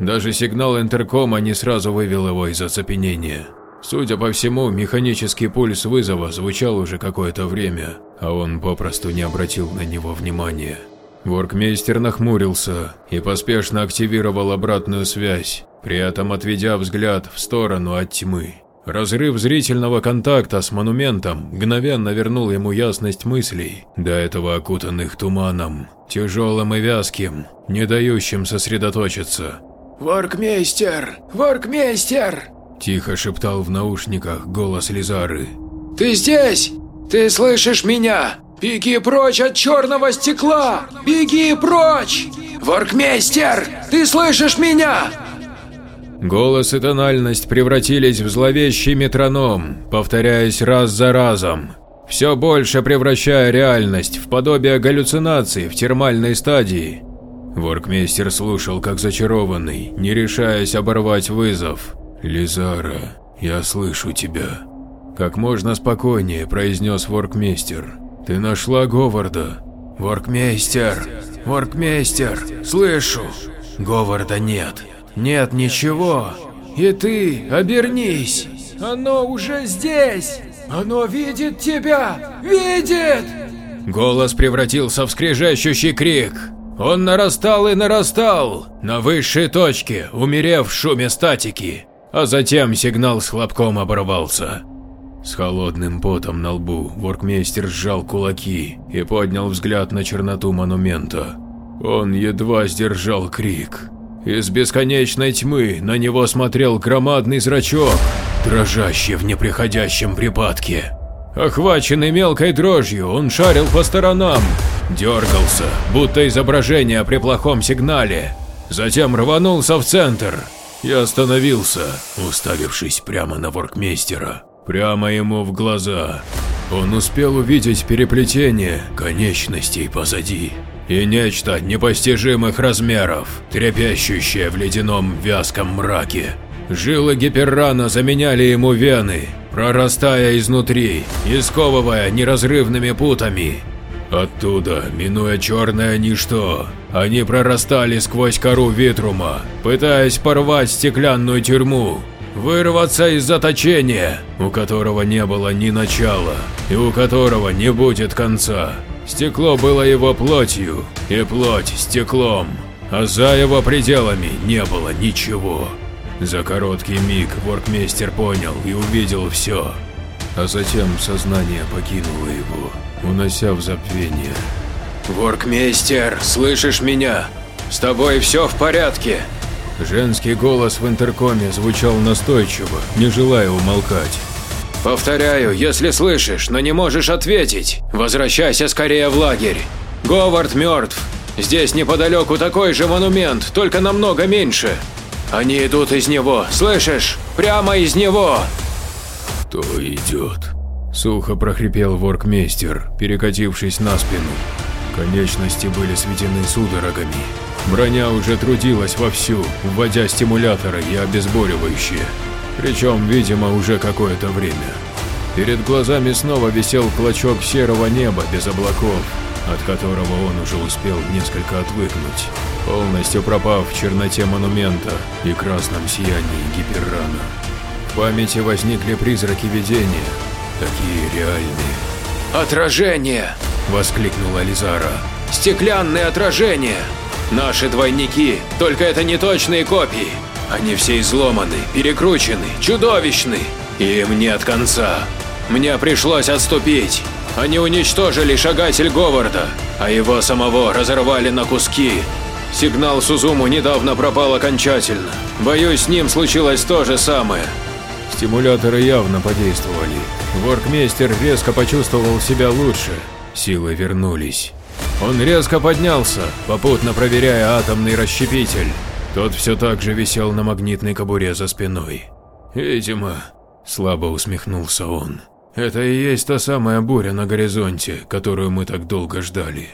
Даже сигнал интеркома не сразу вывел его из оцепенения. Судя по всему, механический пульс вызова звучал уже какое-то время, а он попросту не обратил на него внимания. Воркмейстер нахмурился и поспешно активировал обратную связь, при этом отведя взгляд в сторону от тьмы. Разрыв зрительного контакта с монументом мгновенно вернул ему ясность мыслей, до этого окутанных туманом, тяжелым и вязким, не дающим сосредоточиться. «Воркмейстер! Воркмейстер!» – тихо шептал в наушниках голос Лизары. «Ты здесь? Ты слышишь меня? Беги прочь от черного стекла! Беги прочь! Воркмейстер, ты слышишь меня?» Голос и тональность превратились в зловещий метроном, повторяясь раз за разом, все больше превращая реальность в подобие галлюцинаций в термальной стадии. Воркмейстер слушал как зачарованный, не решаясь оборвать вызов. «Лизара, я слышу тебя», – как можно спокойнее произнес Воркмейстер. «Ты нашла Говарда?» «Воркмейстер! Воркмейстер! Слышу! Говарда нет! Нет ничего! И ты обернись! Оно уже здесь! Оно видит тебя! Видит!» Голос превратился в скрежещущий крик. Он нарастал и нарастал, на высшей точке, умерев в шуме статики, а затем сигнал с хлопком оборвался. С холодным потом на лбу воркмейстер сжал кулаки и поднял взгляд на черноту монумента. Он едва сдержал крик. Из бесконечной тьмы на него смотрел громадный зрачок, дрожащий в неприходящем припадке. Охваченный мелкой дрожью, он шарил по сторонам, дергался, будто изображение при плохом сигнале, затем рванулся в центр и остановился, уставившись прямо на воркмейстера прямо ему в глаза. Он успел увидеть переплетение конечностей позади и нечто непостижимых размеров, трепещущее в ледяном вязком мраке. Жилы гиперрана заменяли ему вены, прорастая изнутри и сковывая неразрывными путами. Оттуда, минуя черное ничто, они прорастали сквозь кору Витрума, пытаясь порвать стеклянную тюрьму, Вырваться из заточения, у которого не было ни начала и у которого не будет конца. Стекло было его плотью, и плоть стеклом, а за его пределами не было ничего. За короткий миг воркмейстер понял и увидел все, а затем сознание покинуло его, унося в забвение. «Воркмейстер, слышишь меня? С тобой все в порядке?» Женский голос в интеркоме звучал настойчиво, не желая умолкать. «Повторяю, если слышишь, но не можешь ответить, возвращайся скорее в лагерь. Говард мертв. Здесь неподалеку такой же монумент, только намного меньше. Они идут из него, слышишь? Прямо из него!» «Кто идет?» – сухо прохрипел воркмейстер, перекатившись на спину. Конечности были светены судорогами. Броня уже трудилась вовсю, вводя стимуляторы и обезболивающие. Причем, видимо, уже какое-то время. Перед глазами снова висел клочок серого неба без облаков, от которого он уже успел несколько отвыкнуть, полностью пропав в черноте монумента и красном сиянии гиперрана. В памяти возникли призраки видения, такие реальные. «Отражение!» – воскликнула Лизара. «Стеклянные отражения! Наши двойники, только это не точные копии. Они все изломаны, перекручены, чудовищны. И им нет конца. Мне пришлось отступить. Они уничтожили шагатель Говарда, а его самого разорвали на куски. Сигнал Сузуму недавно пропал окончательно. Боюсь, с ним случилось то же самое. Стимуляторы явно подействовали. Воркмейстер резко почувствовал себя лучше. Силы вернулись. Он резко поднялся, попутно проверяя атомный расщепитель. Тот все так же висел на магнитной кобуре за спиной. «Видимо», – слабо усмехнулся он, – «это и есть та самая буря на горизонте, которую мы так долго ждали.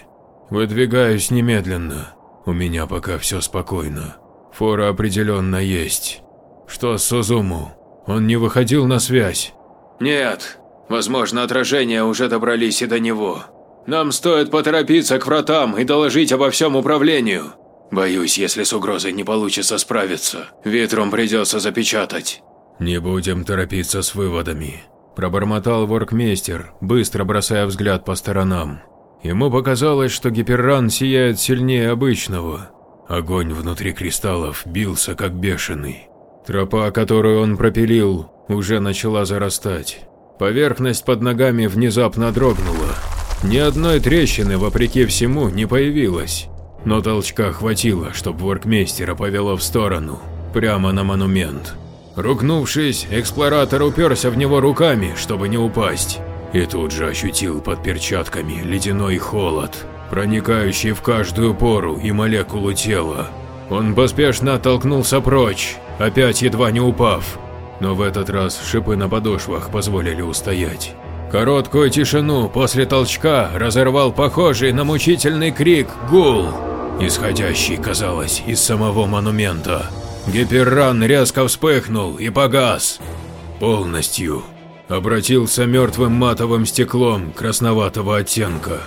Выдвигаюсь немедленно. У меня пока все спокойно. Фора определенно есть. Что с Сузуму? Он не выходил на связь?» «Нет. Возможно, отражения уже добрались и до него. Нам стоит поторопиться к вратам и доложить обо всем управлению. Боюсь, если с угрозой не получится справиться, ветром придется запечатать». «Не будем торопиться с выводами», – пробормотал воркмейстер, быстро бросая взгляд по сторонам. Ему показалось, что гиперран сияет сильнее обычного. Огонь внутри кристаллов бился как бешеный. Тропа, которую он пропилил, уже начала зарастать. Поверхность под ногами внезапно дрогнула. Ни одной трещины, вопреки всему, не появилось. Но толчка хватило, чтобы воркмейстера повело в сторону, прямо на монумент. Ругнувшись, эксплоратор уперся в него руками, чтобы не упасть, и тут же ощутил под перчатками ледяной холод, проникающий в каждую пору и молекулу тела. Он поспешно оттолкнулся прочь, опять едва не упав, но в этот раз шипы на подошвах позволили устоять. Короткую тишину после толчка разорвал похожий на мучительный крик гул, исходящий, казалось, из самого монумента. Гиперран резко вспыхнул и погас. Полностью. Обратился мертвым матовым стеклом красноватого оттенка.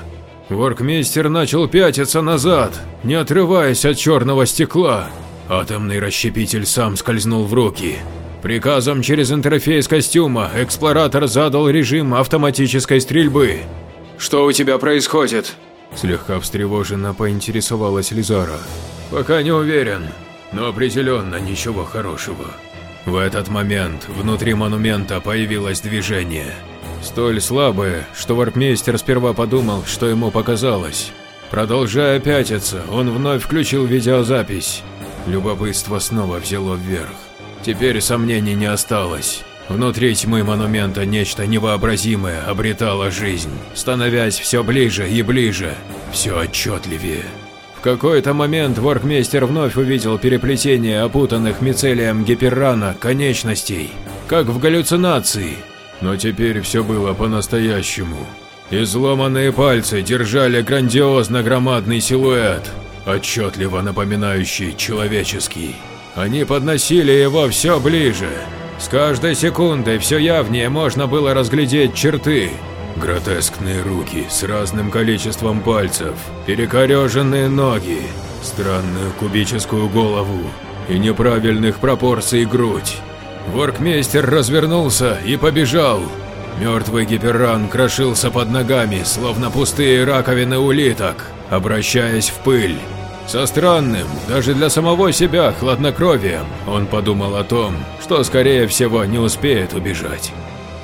Воркмейстер начал пятиться назад, не отрываясь от черного стекла. Атомный расщепитель сам скользнул в руки. Приказом через интерфейс костюма эксплоратор задал режим автоматической стрельбы. «Что у тебя происходит?» Слегка встревоженно поинтересовалась Лизара. «Пока не уверен но определенно ничего хорошего. В этот момент внутри монумента появилось движение. Столь слабое, что варпмейстер сперва подумал, что ему показалось. Продолжая пятиться, он вновь включил видеозапись. Любопытство снова взяло вверх. Теперь сомнений не осталось. Внутри тьмы монумента нечто невообразимое обретало жизнь, становясь все ближе и ближе, все отчетливее какой-то момент воркмейстер вновь увидел переплетение опутанных мицелием гиперрана конечностей, как в галлюцинации. Но теперь все было по-настоящему. Изломанные пальцы держали грандиозно громадный силуэт, отчетливо напоминающий человеческий. Они подносили его все ближе. С каждой секундой все явнее можно было разглядеть черты, Гротескные руки с разным количеством пальцев, перекореженные ноги, странную кубическую голову и неправильных пропорций грудь. Воркмейстер развернулся и побежал. Мертвый гиперран крошился под ногами, словно пустые раковины улиток, обращаясь в пыль. Со странным, даже для самого себя, хладнокровием он подумал о том, что скорее всего не успеет убежать.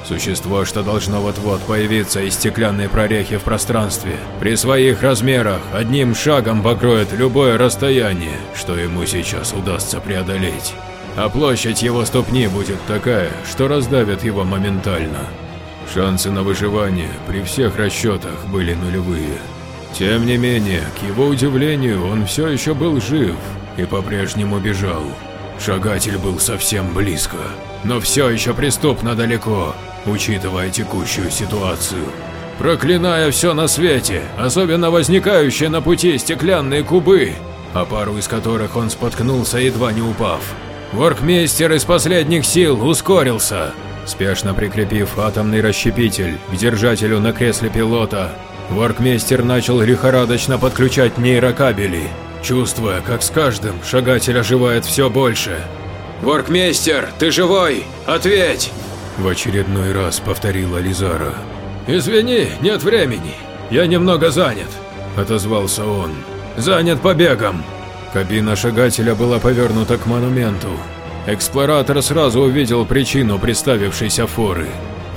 Существо, что должно вот-вот появиться из стеклянной прорехи в пространстве, при своих размерах одним шагом покроет любое расстояние, что ему сейчас удастся преодолеть. А площадь его ступни будет такая, что раздавит его моментально. Шансы на выживание при всех расчетах были нулевые. Тем не менее, к его удивлению, он все еще был жив и по-прежнему бежал. Шагатель был совсем близко, но все еще преступно далеко, учитывая текущую ситуацию. Проклиная все на свете, особенно возникающие на пути стеклянные кубы, а пару из которых он споткнулся, едва не упав. Воркмейстер из последних сил ускорился. Спешно прикрепив атомный расщепитель к держателю на кресле пилота, Воркмейстер начал лихорадочно подключать нейрокабели, чувствуя, как с каждым шагатель оживает все больше. «Воркмейстер, ты живой? Ответь!» В очередной раз повторила Лизара. «Извини, нет времени. Я немного занят», – отозвался он. «Занят побегом». Кабина шагателя была повернута к монументу. Эксплоратор сразу увидел причину представившейся форы.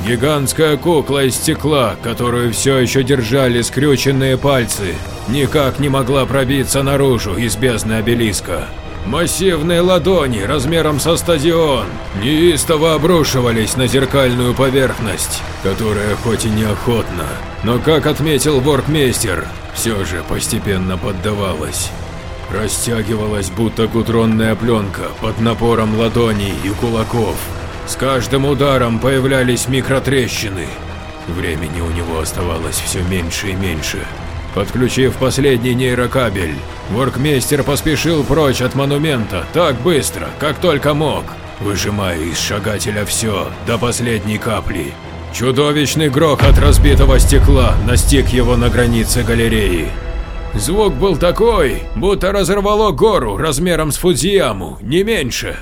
Гигантская кукла из стекла, которую все еще держали скрюченные пальцы, никак не могла пробиться наружу из бездны обелиска. Массивные ладони размером со стадион неистово обрушивались на зеркальную поверхность, которая хоть и неохотно, но, как отметил воркмейстер, все же постепенно поддавалась. Растягивалась, будто гудронная пленка под напором ладоней и кулаков. С каждым ударом появлялись микротрещины. Времени у него оставалось все меньше и меньше. Подключив последний нейрокабель, воркмейстер поспешил прочь от монумента так быстро, как только мог, выжимая из шагателя все до последней капли. Чудовищный грохот разбитого стекла настиг его на границе галереи. Звук был такой, будто разорвало гору размером с Фудзияму, не меньше.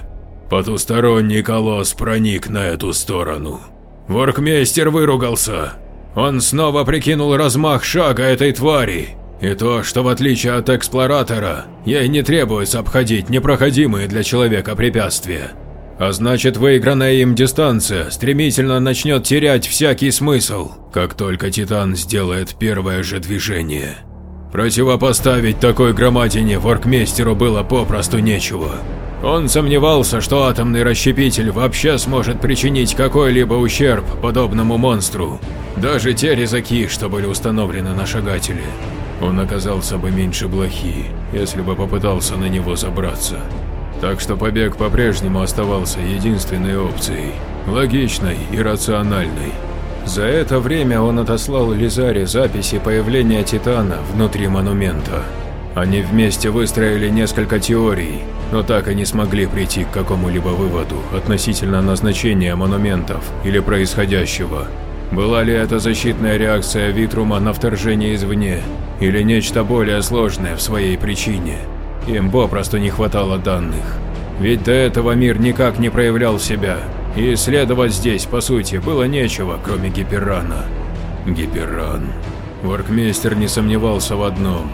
Потусторонний колосс проник на эту сторону. Воркмейстер выругался. Он снова прикинул размах шага этой твари. И то, что в отличие от эксплоратора, ей не требуется обходить непроходимые для человека препятствия. А значит, выигранная им дистанция стремительно начнет терять всякий смысл, как только Титан сделает первое же движение. Противопоставить такой громадине воркмейстеру было попросту нечего. Он сомневался, что атомный расщепитель вообще сможет причинить какой-либо ущерб подобному монстру. Даже те резаки, что были установлены на шагателе. Он оказался бы меньше блохи, если бы попытался на него забраться. Так что побег по-прежнему оставался единственной опцией, логичной и рациональной. За это время он отослал Лизаре записи появления Титана внутри монумента. Они вместе выстроили несколько теорий, но так и не смогли прийти к какому-либо выводу относительно назначения монументов или происходящего. Была ли это защитная реакция Витрума на вторжение извне, или нечто более сложное в своей причине? Им попросту не хватало данных. Ведь до этого мир никак не проявлял себя, и исследовать здесь, по сути, было нечего, кроме Гиперрана. Гиперран. Воркмейстер не сомневался в одном.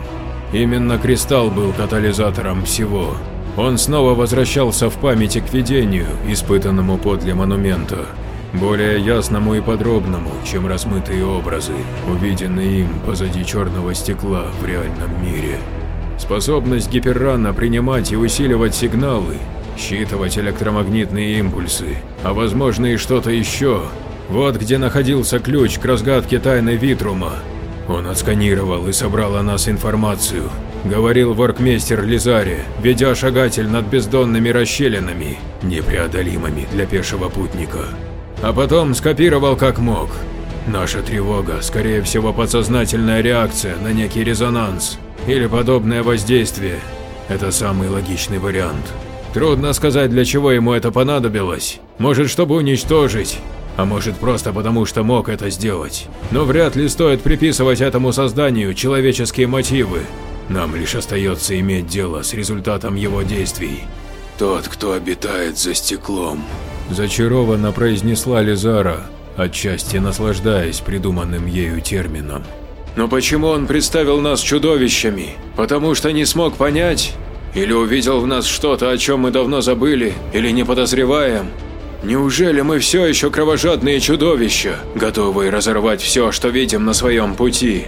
Именно кристалл был катализатором всего. Он снова возвращался в памяти к видению, испытанному подле монумента. Более ясному и подробному, чем размытые образы, увиденные им позади черного стекла в реальном мире. Способность гиперрана принимать и усиливать сигналы, считывать электромагнитные импульсы, а возможно и что-то еще. Вот где находился ключ к разгадке тайны Витрума. Он отсканировал и собрал о нас информацию, говорил воркмейстер Лизаре, ведя шагатель над бездонными расщелинами, непреодолимыми для пешего путника. А потом скопировал как мог. Наша тревога, скорее всего, подсознательная реакция на некий резонанс или подобное воздействие. Это самый логичный вариант. Трудно сказать, для чего ему это понадобилось. Может, чтобы уничтожить, а может просто потому, что мог это сделать. Но вряд ли стоит приписывать этому созданию человеческие мотивы. Нам лишь остается иметь дело с результатом его действий. «Тот, кто обитает за стеклом», – зачарованно произнесла Лизара, отчасти наслаждаясь придуманным ею термином. Но почему он представил нас чудовищами? Потому что не смог понять? Или увидел в нас что-то, о чем мы давно забыли или не подозреваем? Неужели мы все еще кровожадные чудовища, готовые разорвать все, что видим на своем пути?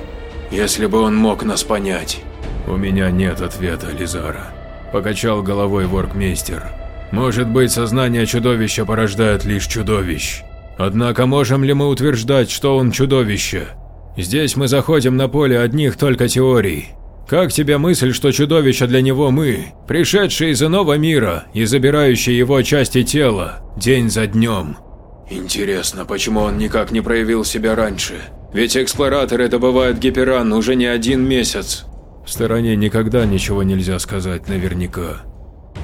Если бы он мог нас понять. У меня нет ответа, Лизара. Покачал головой воркмейстер. Может быть, сознание чудовища порождает лишь чудовищ. Однако можем ли мы утверждать, что он чудовище? Здесь мы заходим на поле одних только теорий. Как тебе мысль, что чудовище для него мы, пришедшие из иного мира и забирающие его части тела, день за днем? Интересно, почему он никак не проявил себя раньше? Ведь эксплораторы добывают гиперан уже не один месяц. В стороне никогда ничего нельзя сказать наверняка.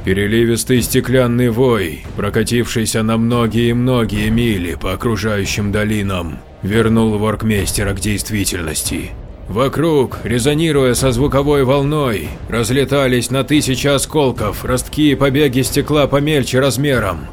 Переливистый стеклянный вой, прокатившийся на многие-многие мили по окружающим долинам, вернул воркмейстера к действительности. Вокруг, резонируя со звуковой волной, разлетались на тысячи осколков ростки и побеги стекла помельче размером.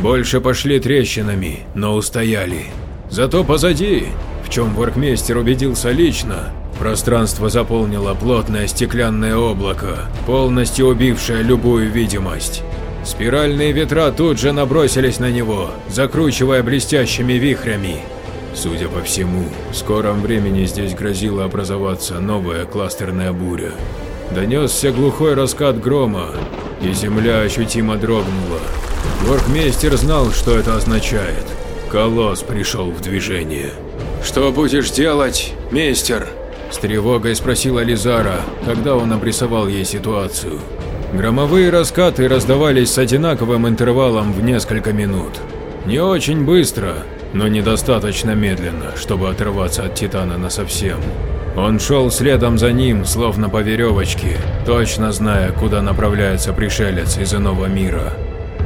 Больше пошли трещинами, но устояли. Зато позади, в чем воркмейстер убедился лично, пространство заполнило плотное стеклянное облако, полностью убившее любую видимость. Спиральные ветра тут же набросились на него, закручивая блестящими вихрями. Судя по всему, в скором времени здесь грозила образоваться новая кластерная буря. Донесся глухой раскат грома, и земля ощутимо дрогнула. Воркмейстер знал, что это означает. Колосс пришел в движение. «Что будешь делать, мистер?» С тревогой спросила Лизара, когда он обрисовал ей ситуацию. Громовые раскаты раздавались с одинаковым интервалом в несколько минут. Не очень быстро, но недостаточно медленно, чтобы оторваться от Титана насовсем. Он шел следом за ним, словно по веревочке, точно зная, куда направляется пришелец из иного мира.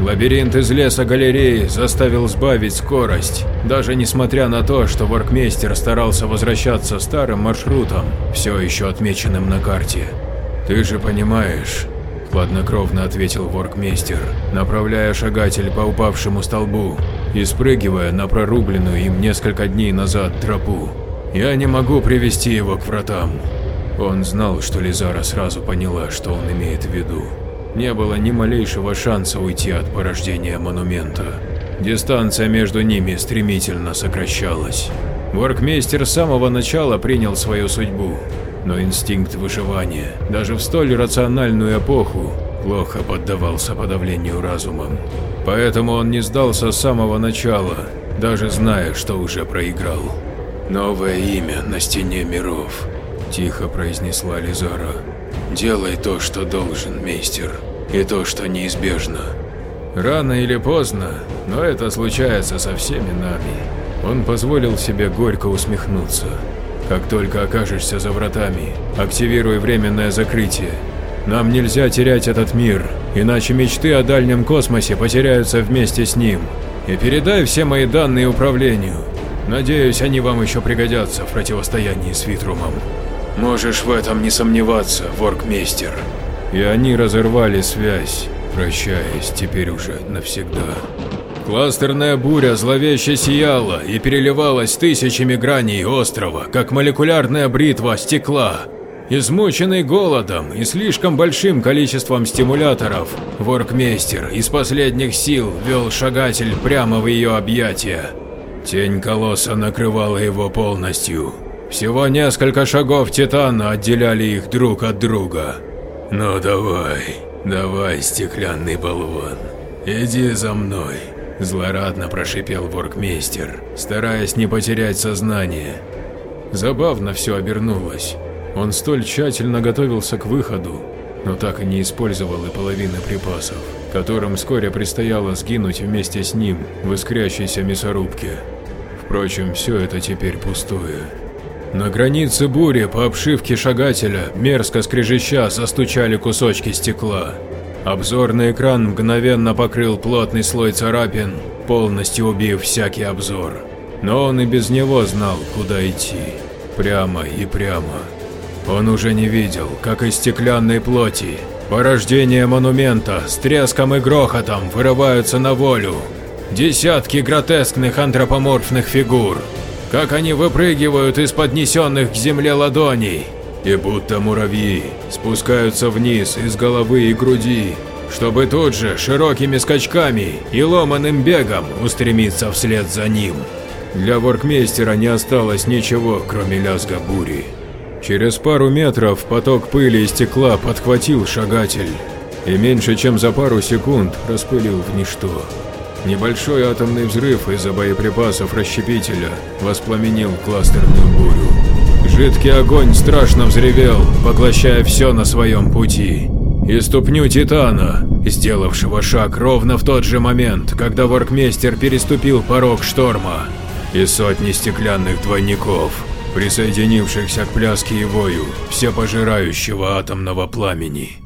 Лабиринт из леса галереи заставил сбавить скорость, даже несмотря на то, что воркмейстер старался возвращаться старым маршрутом, все еще отмеченным на карте. «Ты же понимаешь», – хладнокровно ответил воркмейстер, направляя шагатель по упавшему столбу и спрыгивая на прорубленную им несколько дней назад тропу. Я не могу привести его к вратам. Он знал, что Лизара сразу поняла, что он имеет в виду. Не было ни малейшего шанса уйти от порождения монумента. Дистанция между ними стремительно сокращалась. Воркмейстер с самого начала принял свою судьбу, но инстинкт выживания, даже в столь рациональную эпоху, плохо поддавался подавлению разумом. Поэтому он не сдался с самого начала, даже зная, что уже проиграл. «Новое имя на стене миров», – тихо произнесла Лизара. «Делай то, что должен, мейстер, и то, что неизбежно. Рано или поздно, но это случается со всеми нами». Он позволил себе горько усмехнуться. «Как только окажешься за вратами, активируй временное закрытие. Нам нельзя терять этот мир, иначе мечты о дальнем космосе потеряются вместе с ним. И передай все мои данные управлению. Надеюсь, они вам еще пригодятся в противостоянии с Витрумом. Можешь в этом не сомневаться, воркмейстер. И они разорвали связь, прощаясь теперь уже навсегда. Кластерная буря зловеще сияла и переливалась тысячами граней острова, как молекулярная бритва стекла. Измученный голодом и слишком большим количеством стимуляторов, воркмейстер из последних сил вел шагатель прямо в ее объятия. Тень колосса накрывала его полностью. Всего несколько шагов Титана отделяли их друг от друга. «Ну давай, давай, стеклянный болван, иди за мной», – злорадно прошипел воркмейстер, стараясь не потерять сознание. Забавно все обернулось. Он столь тщательно готовился к выходу, но так и не использовал и половины припасов, которым вскоре предстояло сгинуть вместе с ним в искрящейся мясорубке. Впрочем, все это теперь пустое. На границе бури по обшивке шагателя мерзко скрежеща застучали кусочки стекла. Обзорный экран мгновенно покрыл плотный слой царапин, полностью убив всякий обзор. Но он и без него знал, куда идти. Прямо и прямо. Он уже не видел, как из стеклянной плоти порождение монумента с треском и грохотом вырываются на волю, Десятки гротескных антропоморфных фигур, как они выпрыгивают из поднесенных к земле ладоней, и будто муравьи спускаются вниз из головы и груди, чтобы тут же широкими скачками и ломаным бегом устремиться вслед за ним. Для воркмейстера не осталось ничего, кроме лязга бури. Через пару метров поток пыли и стекла подхватил шагатель и меньше чем за пару секунд распылил в ничто. Небольшой атомный взрыв из-за боеприпасов расщепителя воспламенил кластерную бурю. Жидкий огонь страшно взревел, поглощая все на своем пути. И ступню Титана, сделавшего шаг ровно в тот же момент, когда воркмейстер переступил порог шторма, и сотни стеклянных двойников, присоединившихся к пляске и вою всепожирающего атомного пламени.